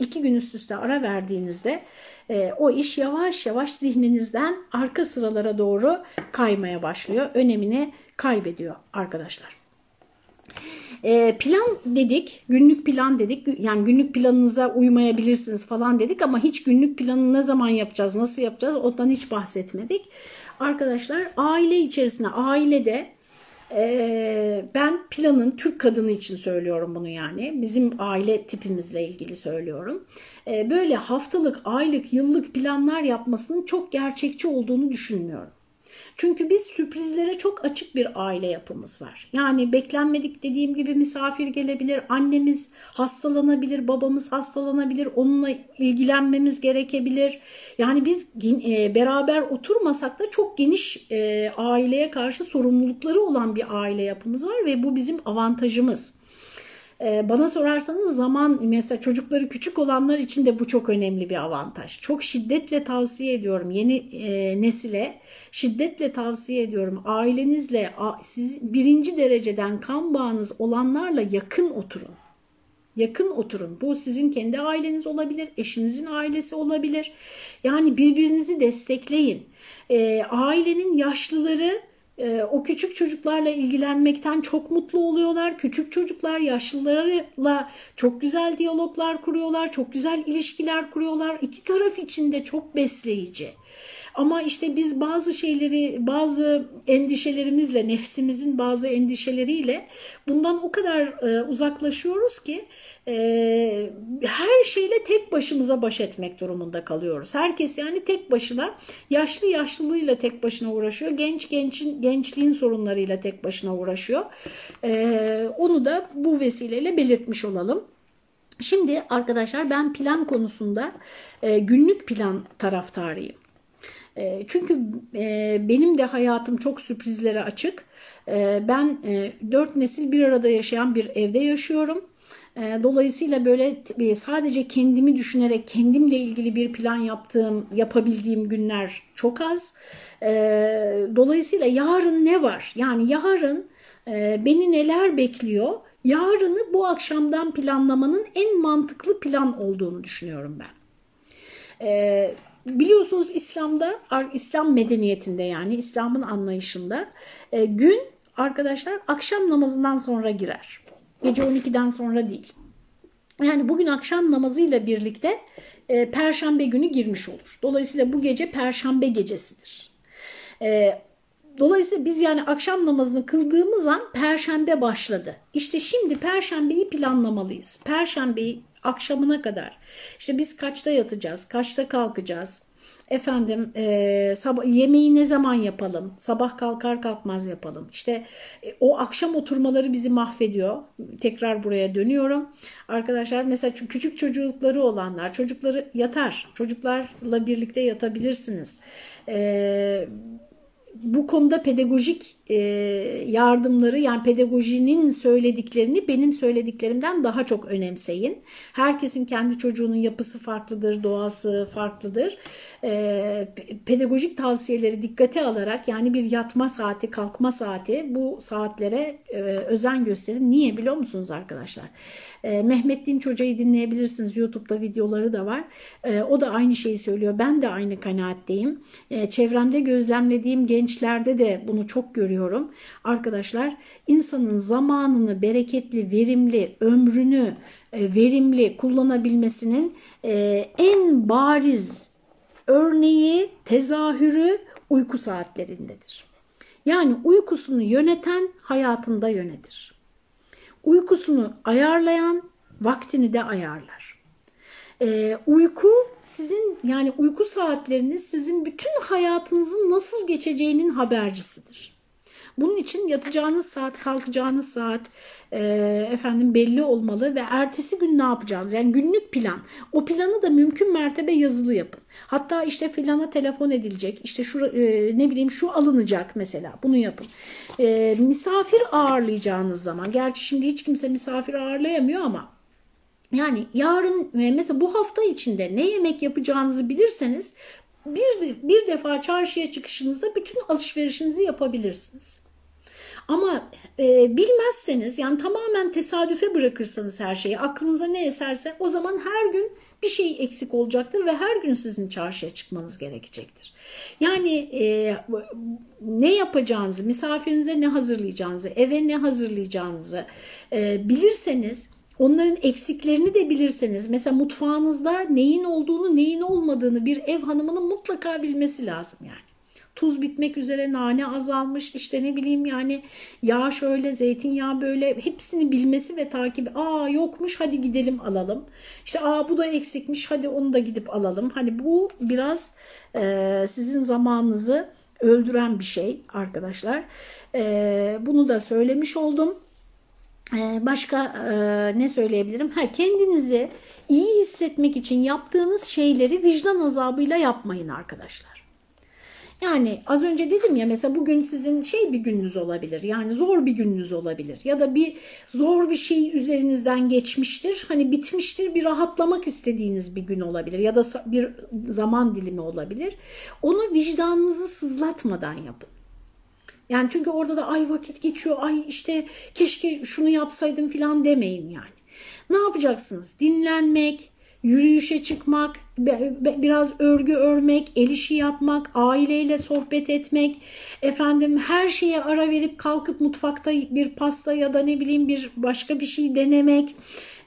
İki gün üst üste ara verdiğinizde e, o iş yavaş yavaş zihninizden arka sıralara doğru kaymaya başlıyor. Önemini kaybediyor arkadaşlar. E, plan dedik, günlük plan dedik. Yani günlük planınıza uymayabilirsiniz falan dedik ama hiç günlük planı ne zaman yapacağız, nasıl yapacağız ondan hiç bahsetmedik. Arkadaşlar aile içerisinde, ailede ee, ben planın Türk kadını için söylüyorum bunu yani. Bizim aile tipimizle ilgili söylüyorum. Ee, böyle haftalık, aylık, yıllık planlar yapmasının çok gerçekçi olduğunu düşünmüyorum. Çünkü biz sürprizlere çok açık bir aile yapımız var. Yani beklenmedik dediğim gibi misafir gelebilir, annemiz hastalanabilir, babamız hastalanabilir, onunla ilgilenmemiz gerekebilir. Yani biz e, beraber oturmasak da çok geniş e, aileye karşı sorumlulukları olan bir aile yapımız var ve bu bizim avantajımız. Ee, bana sorarsanız zaman mesela çocukları küçük olanlar için de bu çok önemli bir avantaj. Çok şiddetle tavsiye ediyorum yeni e, nesile şiddetle tavsiye ediyorum ailenizle siz birinci dereceden kan bağınız olanlarla yakın oturun. Yakın oturun. Bu sizin kendi aileniz olabilir, eşinizin ailesi olabilir. Yani birbirinizi destekleyin. E, ailenin yaşlıları ee, o küçük çocuklarla ilgilenmekten çok mutlu oluyorlar. Küçük çocuklar yaşlılarla çok güzel diyaloglar kuruyorlar, çok güzel ilişkiler kuruyorlar. İki taraf için de çok besleyici. Ama işte biz bazı şeyleri, bazı endişelerimizle, nefsimizin bazı endişeleriyle bundan o kadar e, uzaklaşıyoruz ki e, her şeyle tek başımıza baş etmek durumunda kalıyoruz. Herkes yani tek başına, yaşlı yaşlılığıyla tek başına uğraşıyor, genç gençin gençliğin sorunlarıyla tek başına uğraşıyor. E, onu da bu vesileyle belirtmiş olalım. Şimdi arkadaşlar ben plan konusunda e, günlük plan taraftarıyım. E, çünkü e, benim de hayatım çok sürprizlere açık. E, ben e, dört nesil bir arada yaşayan bir evde yaşıyorum. E, dolayısıyla böyle e, sadece kendimi düşünerek kendimle ilgili bir plan yaptığım, yapabildiğim günler çok az. Dolayısıyla yarın ne var? Yani yarın beni neler bekliyor? yarını bu akşamdan planlamanın en mantıklı plan olduğunu düşünüyorum ben. Biliyorsunuz İslam'da, İslam medeniyetinde yani İslam'ın anlayışında e, gün arkadaşlar akşam namazından sonra girer. Gece 12'den sonra değil. Yani bugün akşam namazıyla birlikte e, perşembe günü girmiş olur. Dolayısıyla bu gece perşembe gecesidir. E, Dolayısıyla biz yani akşam namazını kıldığımız an perşembe başladı. İşte şimdi perşembeyi planlamalıyız. Perşembeyi akşamına kadar. İşte biz kaçta yatacağız, kaçta kalkacağız. Efendim e, sabah, yemeği ne zaman yapalım? Sabah kalkar kalkmaz yapalım. İşte e, o akşam oturmaları bizi mahvediyor. Tekrar buraya dönüyorum. Arkadaşlar mesela küçük çocukları olanlar, çocukları yatar. Çocuklarla birlikte yatabilirsiniz. Eee bu konuda pedagojik e, yardımları yani pedagojinin söylediklerini benim söylediklerimden daha çok önemseyin. Herkesin kendi çocuğunun yapısı farklıdır, doğası farklıdır. E, pedagojik tavsiyeleri dikkate alarak yani bir yatma saati, kalkma saati bu saatlere e, özen gösterin. Niye biliyor musunuz arkadaşlar? E, Mehmet Dinç Hoca'yı dinleyebilirsiniz. YouTube'da videoları da var. E, o da aynı şeyi söylüyor. Ben de aynı kanaatteyim. E, çevremde gözlemlediğim gençlerde de bunu çok görüyorum. Arkadaşlar insanın zamanını bereketli, verimli, ömrünü e, verimli kullanabilmesinin e, en bariz örneği, tezahürü uyku saatlerindedir. Yani uykusunu yöneten hayatında yönetir. Uykusunu ayarlayan vaktini de ayarlar. Ee, uyku sizin yani uyku saatleriniz sizin bütün hayatınızın nasıl geçeceğinin habercisidir. Bunun için yatacağınız saat, kalkacağınız saat e, efendim belli olmalı ve ertesi gün ne yapacağınız yani günlük plan. O planı da mümkün mertebe yazılı yapın. Hatta işte filana telefon edilecek, işte şu e, ne bileyim şu alınacak mesela bunu yapın. E, misafir ağırlayacağınız zaman, gerçi şimdi hiç kimse misafir ağırlayamıyor ama yani yarın e, mesela bu hafta içinde ne yemek yapacağınızı bilirseniz bir, bir defa çarşıya çıkışınızda bütün alışverişinizi yapabilirsiniz. Ama e, bilmezseniz yani tamamen tesadüfe bırakırsanız her şeyi aklınıza ne eserse o zaman her gün bir şey eksik olacaktır ve her gün sizin çarşıya çıkmanız gerekecektir. Yani e, ne yapacağınızı, misafirinize ne hazırlayacağınızı, eve ne hazırlayacağınızı e, bilirseniz Onların eksiklerini de bilirseniz mesela mutfağınızda neyin olduğunu neyin olmadığını bir ev hanımının mutlaka bilmesi lazım yani. Tuz bitmek üzere, nane azalmış, işte ne bileyim yani yağ şöyle, zeytinyağı böyle hepsini bilmesi ve takibi. Aa yokmuş hadi gidelim alalım. İşte aa bu da eksikmiş hadi onu da gidip alalım. Hani bu biraz e, sizin zamanınızı öldüren bir şey arkadaşlar. E, bunu da söylemiş oldum. Ee, başka e, ne söyleyebilirim? Ha, kendinizi iyi hissetmek için yaptığınız şeyleri vicdan azabıyla yapmayın arkadaşlar. Yani az önce dedim ya mesela bugün sizin şey bir gününüz olabilir. Yani zor bir gününüz olabilir. Ya da bir zor bir şey üzerinizden geçmiştir. Hani bitmiştir bir rahatlamak istediğiniz bir gün olabilir. Ya da bir zaman dilimi olabilir. Onu vicdanınızı sızlatmadan yapın. Yani çünkü orada da ay vakit geçiyor, ay işte keşke şunu yapsaydım falan demeyin yani. Ne yapacaksınız? Dinlenmek, yürüyüşe çıkmak, biraz örgü örmek, el işi yapmak, aileyle sohbet etmek, efendim her şeye ara verip kalkıp mutfakta bir pasta ya da ne bileyim bir başka bir şey denemek,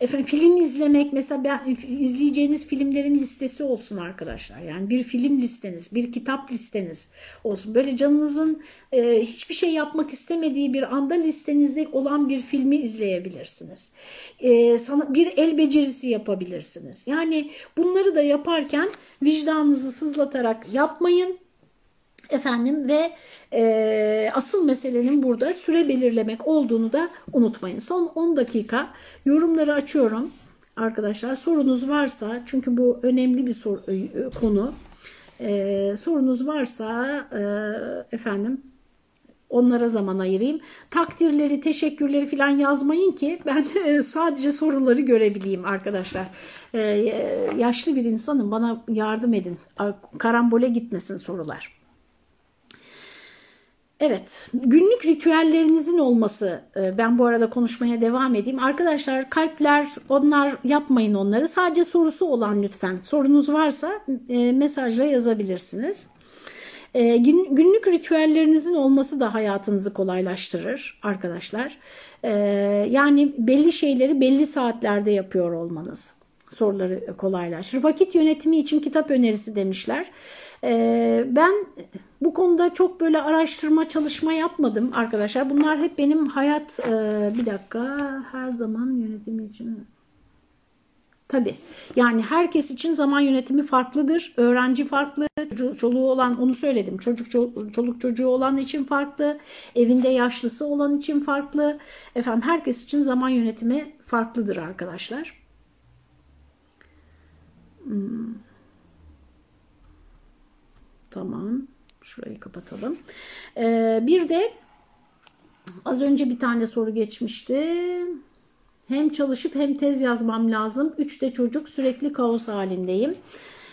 efendim film izlemek mesela ben, izleyeceğiniz filmlerin listesi olsun arkadaşlar. Yani bir film listeniz, bir kitap listeniz olsun. Böyle canınızın e, hiçbir şey yapmak istemediği bir anda listenizde olan bir filmi izleyebilirsiniz. E, sana bir el becerisi yapabilirsiniz. Yani bunları da yaparken vicdanınızı sızlatarak yapmayın. Efendim ve e, asıl meselenin burada süre belirlemek olduğunu da unutmayın. Son 10 dakika yorumları açıyorum arkadaşlar. Sorunuz varsa çünkü bu önemli bir soru, e, konu. E, sorunuz varsa e, efendim onlara zaman ayırayım. Takdirleri, teşekkürleri falan yazmayın ki ben sadece soruları görebileyim arkadaşlar. Ee, yaşlı bir insanım bana yardım edin. Karambole gitmesin sorular. Evet, günlük ritüellerinizin olması, e, ben bu arada konuşmaya devam edeyim. Arkadaşlar kalpler, onlar yapmayın onları. Sadece sorusu olan lütfen. Sorunuz varsa e, mesajla yazabilirsiniz. E, günlük ritüellerinizin olması da hayatınızı kolaylaştırır arkadaşlar. Yani belli şeyleri belli saatlerde yapıyor olmanız soruları kolaylaştırır. Vakit yönetimi için kitap önerisi demişler. Ee, ben bu konuda çok böyle araştırma çalışma yapmadım arkadaşlar. Bunlar hep benim hayat e, bir dakika her zaman yönetimi için Tabii yani herkes için zaman yönetimi farklıdır. Öğrenci farklı, çoluğu olan onu söyledim. Çocuk çoluk çocuğu olan için farklı, evinde yaşlısı olan için farklı. Efendim herkes için zaman yönetimi farklıdır arkadaşlar. Hmm. Tamam. Şurayı kapatalım. Ee, bir de az önce bir tane soru geçmişti. Hem çalışıp hem tez yazmam lazım. Üç de çocuk sürekli kaos halindeyim.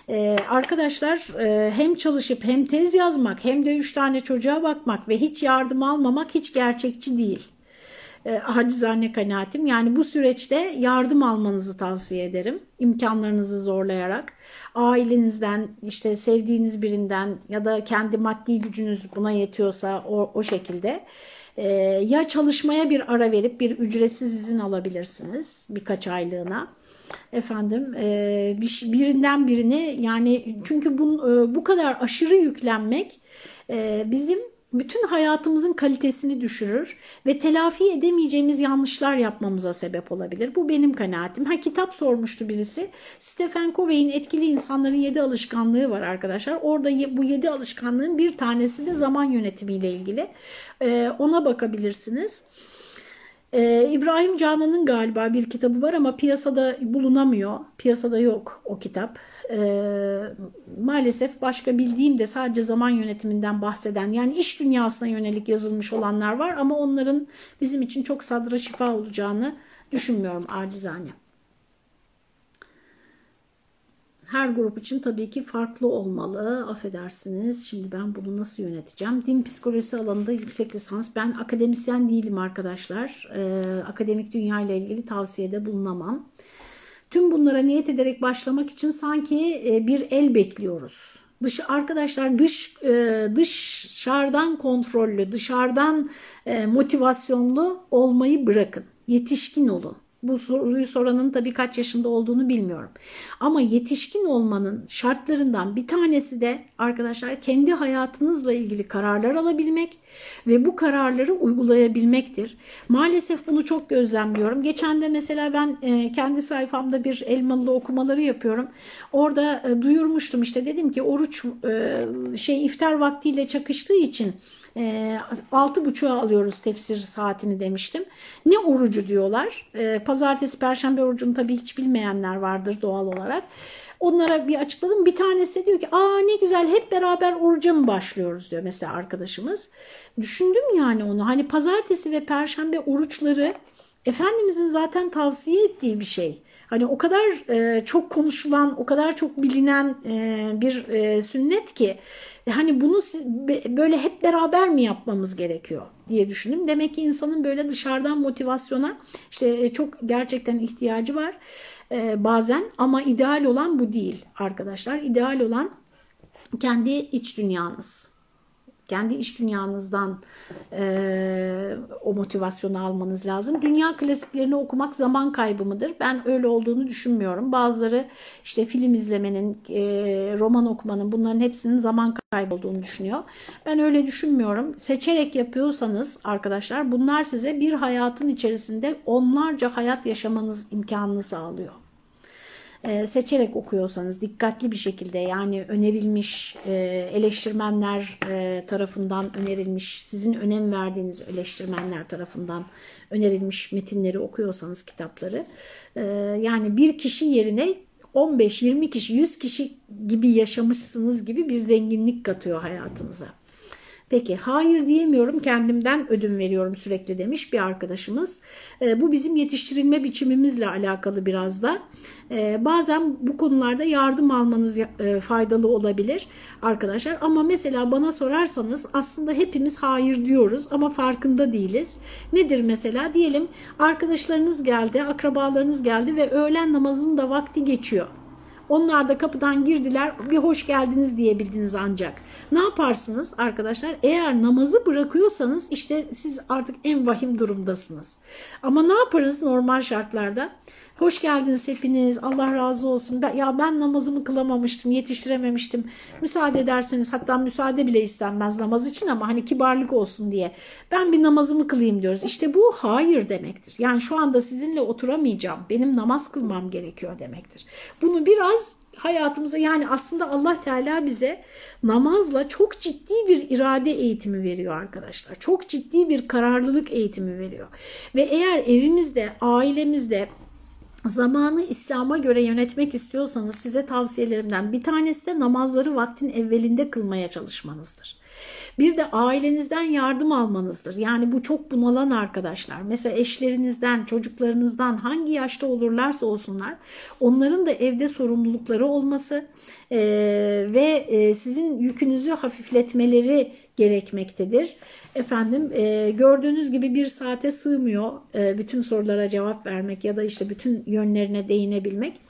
Ee, arkadaşlar e, hem çalışıp hem tez yazmak hem de üç tane çocuğa bakmak ve hiç yardım almamak hiç gerçekçi değil e, acizane kanaatim. Yani bu süreçte yardım almanızı tavsiye ederim. İmkanlarınızı zorlayarak. Ailenizden, işte sevdiğiniz birinden ya da kendi maddi gücünüz buna yetiyorsa o, o şekilde. E, ya çalışmaya bir ara verip bir ücretsiz izin alabilirsiniz birkaç aylığına. Efendim e, birinden birini yani çünkü bu, e, bu kadar aşırı yüklenmek e, bizim bütün hayatımızın kalitesini düşürür ve telafi edemeyeceğimiz yanlışlar yapmamıza sebep olabilir. Bu benim kanaatim. Ha kitap sormuştu birisi. Stephen Covey'in etkili insanların yedi alışkanlığı var arkadaşlar. Orada bu yedi alışkanlığın bir tanesi de zaman yönetimiyle ilgili. Ee, ona bakabilirsiniz. Ee, İbrahim Canan'ın galiba bir kitabı var ama piyasada bulunamıyor. Piyasada yok o kitap e, maalesef başka bildiğim de sadece zaman yönetiminden bahseden yani iş dünyasına yönelik yazılmış olanlar var ama onların bizim için çok sadra şifa olacağını düşünmüyorum acizane. Her grup için tabii ki farklı olmalı. Affedersiniz. Şimdi ben bunu nasıl yöneteceğim? Din psikolojisi alanında yüksek lisans. Ben akademisyen değilim arkadaşlar. Ee, akademik dünya ile ilgili tavsiyede bulunamam. Tüm bunlara niyet ederek başlamak için sanki e, bir el bekliyoruz. Dış, arkadaşlar dış e, dışarıdan kontrollü, dışarıdan e, motivasyonlu olmayı bırakın. Yetişkin olun. Bu soruyu soranın tabii kaç yaşında olduğunu bilmiyorum. Ama yetişkin olmanın şartlarından bir tanesi de arkadaşlar kendi hayatınızla ilgili kararlar alabilmek ve bu kararları uygulayabilmektir. Maalesef bunu çok gözlemliyorum. Geçen de mesela ben e, kendi sayfamda bir elmalı okumaları yapıyorum. Orada e, duyurmuştum işte dedim ki oruç e, şey iftar vaktiyle çakıştığı için altı buçuğa alıyoruz tefsir saatini demiştim. Ne orucu diyorlar. E, pazartesi, perşembe orucunu tabii hiç bilmeyenler vardır doğal olarak. Onlara bir açıkladım. Bir tanesi diyor ki aa ne güzel hep beraber oruca mı başlıyoruz diyor mesela arkadaşımız. Düşündüm yani onu. Hani pazartesi ve perşembe oruçları Efendimizin zaten tavsiye ettiği bir şey. Hani o kadar e, çok konuşulan, o kadar çok bilinen e, bir e, sünnet ki hani bunu böyle hep beraber mi yapmamız gerekiyor diye düşündüm. Demek ki insanın böyle dışarıdan motivasyona işte e, çok gerçekten ihtiyacı var. e, bazen ama ideal olan bu değil arkadaşlar. İdeal olan kendi iç dünyanız. Kendi iç dünyanızdan e, o motivasyonu almanız lazım. Dünya klasiklerini okumak zaman kaybı mıdır? Ben öyle olduğunu düşünmüyorum. Bazıları işte film izlemenin, e, roman okumanın bunların hepsinin zaman kaybı olduğunu düşünüyor. Ben öyle düşünmüyorum. Seçerek yapıyorsanız arkadaşlar bunlar size bir hayatın içerisinde onlarca hayat yaşamanız imkanını sağlıyor e, seçerek okuyorsanız dikkatli bir şekilde yani önerilmiş e, eleştirmenler e, tarafından önerilmiş sizin önem verdiğiniz eleştirmenler tarafından önerilmiş metinleri okuyorsanız kitapları e, yani bir kişi yerine 15, 20 kişi, 100 kişi gibi yaşamışsınız gibi bir zenginlik katıyor hayatınıza. Peki hayır diyemiyorum kendimden ödün veriyorum sürekli demiş bir arkadaşımız. E, bu bizim yetiştirilme biçimimizle alakalı biraz da. E, bazen bu konularda yardım almanız e, faydalı olabilir arkadaşlar. Ama mesela bana sorarsanız aslında hepimiz hayır diyoruz ama farkında değiliz. Nedir mesela? Diyelim arkadaşlarınız geldi, akrabalarınız geldi ve öğlen namazının da vakti geçiyor. Onlar da kapıdan girdiler bir hoş geldiniz diyebildiniz ancak. Ne yaparsınız arkadaşlar? Eğer namazı bırakıyorsanız işte siz artık en vahim durumdasınız. Ama ne yaparız normal şartlarda? Hoş geldiniz hepiniz. Allah razı olsun. Ya ben namazımı kılamamıştım, yetiştirememiştim. Müsaade ederseniz hatta müsaade bile istenmez namaz için ama hani kibarlık olsun diye. Ben bir namazımı kılayım diyoruz. İşte bu hayır demektir. Yani şu anda sizinle oturamayacağım. Benim namaz kılmam gerekiyor demektir. Bunu biraz hayatımıza yani aslında Allah Teala bize namazla çok ciddi bir irade eğitimi veriyor arkadaşlar. Çok ciddi bir kararlılık eğitimi veriyor. Ve eğer evimizde, ailemizde zamanı İslam'a göre yönetmek istiyorsanız size tavsiyelerimden bir tanesi de namazları vaktin evvelinde kılmaya çalışmanızdır. Bir de ailenizden yardım almanızdır. Yani bu çok bunalan arkadaşlar. Mesela eşlerinizden, çocuklarınızdan hangi yaşta olurlarsa olsunlar onların da evde sorumlulukları olması e, ve e, sizin yükünüzü hafifletmeleri gerekmektedir. Efendim e, gördüğünüz gibi bir saate sığmıyor e, bütün sorulara cevap vermek ya da işte bütün yönlerine değinebilmek.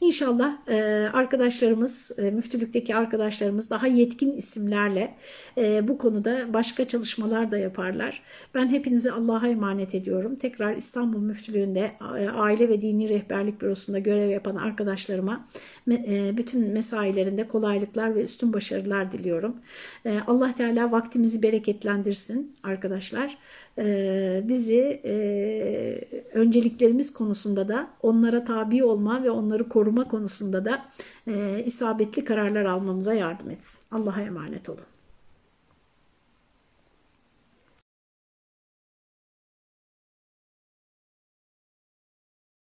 İnşallah e, arkadaşlarımız, e, müftülükteki arkadaşlarımız daha yetkin isimlerle e, bu konuda başka çalışmalar da yaparlar. Ben hepinizi Allah'a emanet ediyorum. Tekrar İstanbul Müftülüğü'nde Aile ve Dini Rehberlik Bürosu'nda görev yapan arkadaşlarıma bütün mesailerinde kolaylıklar ve üstün başarılar diliyorum. Allah Teala vaktimizi bereketlendirsin arkadaşlar. E, bizi e, önceliklerimiz konusunda da onlara tabi olma ve onları koruma konusunda da isabetli kararlar almamıza yardım etsin. Allah'a emanet olun.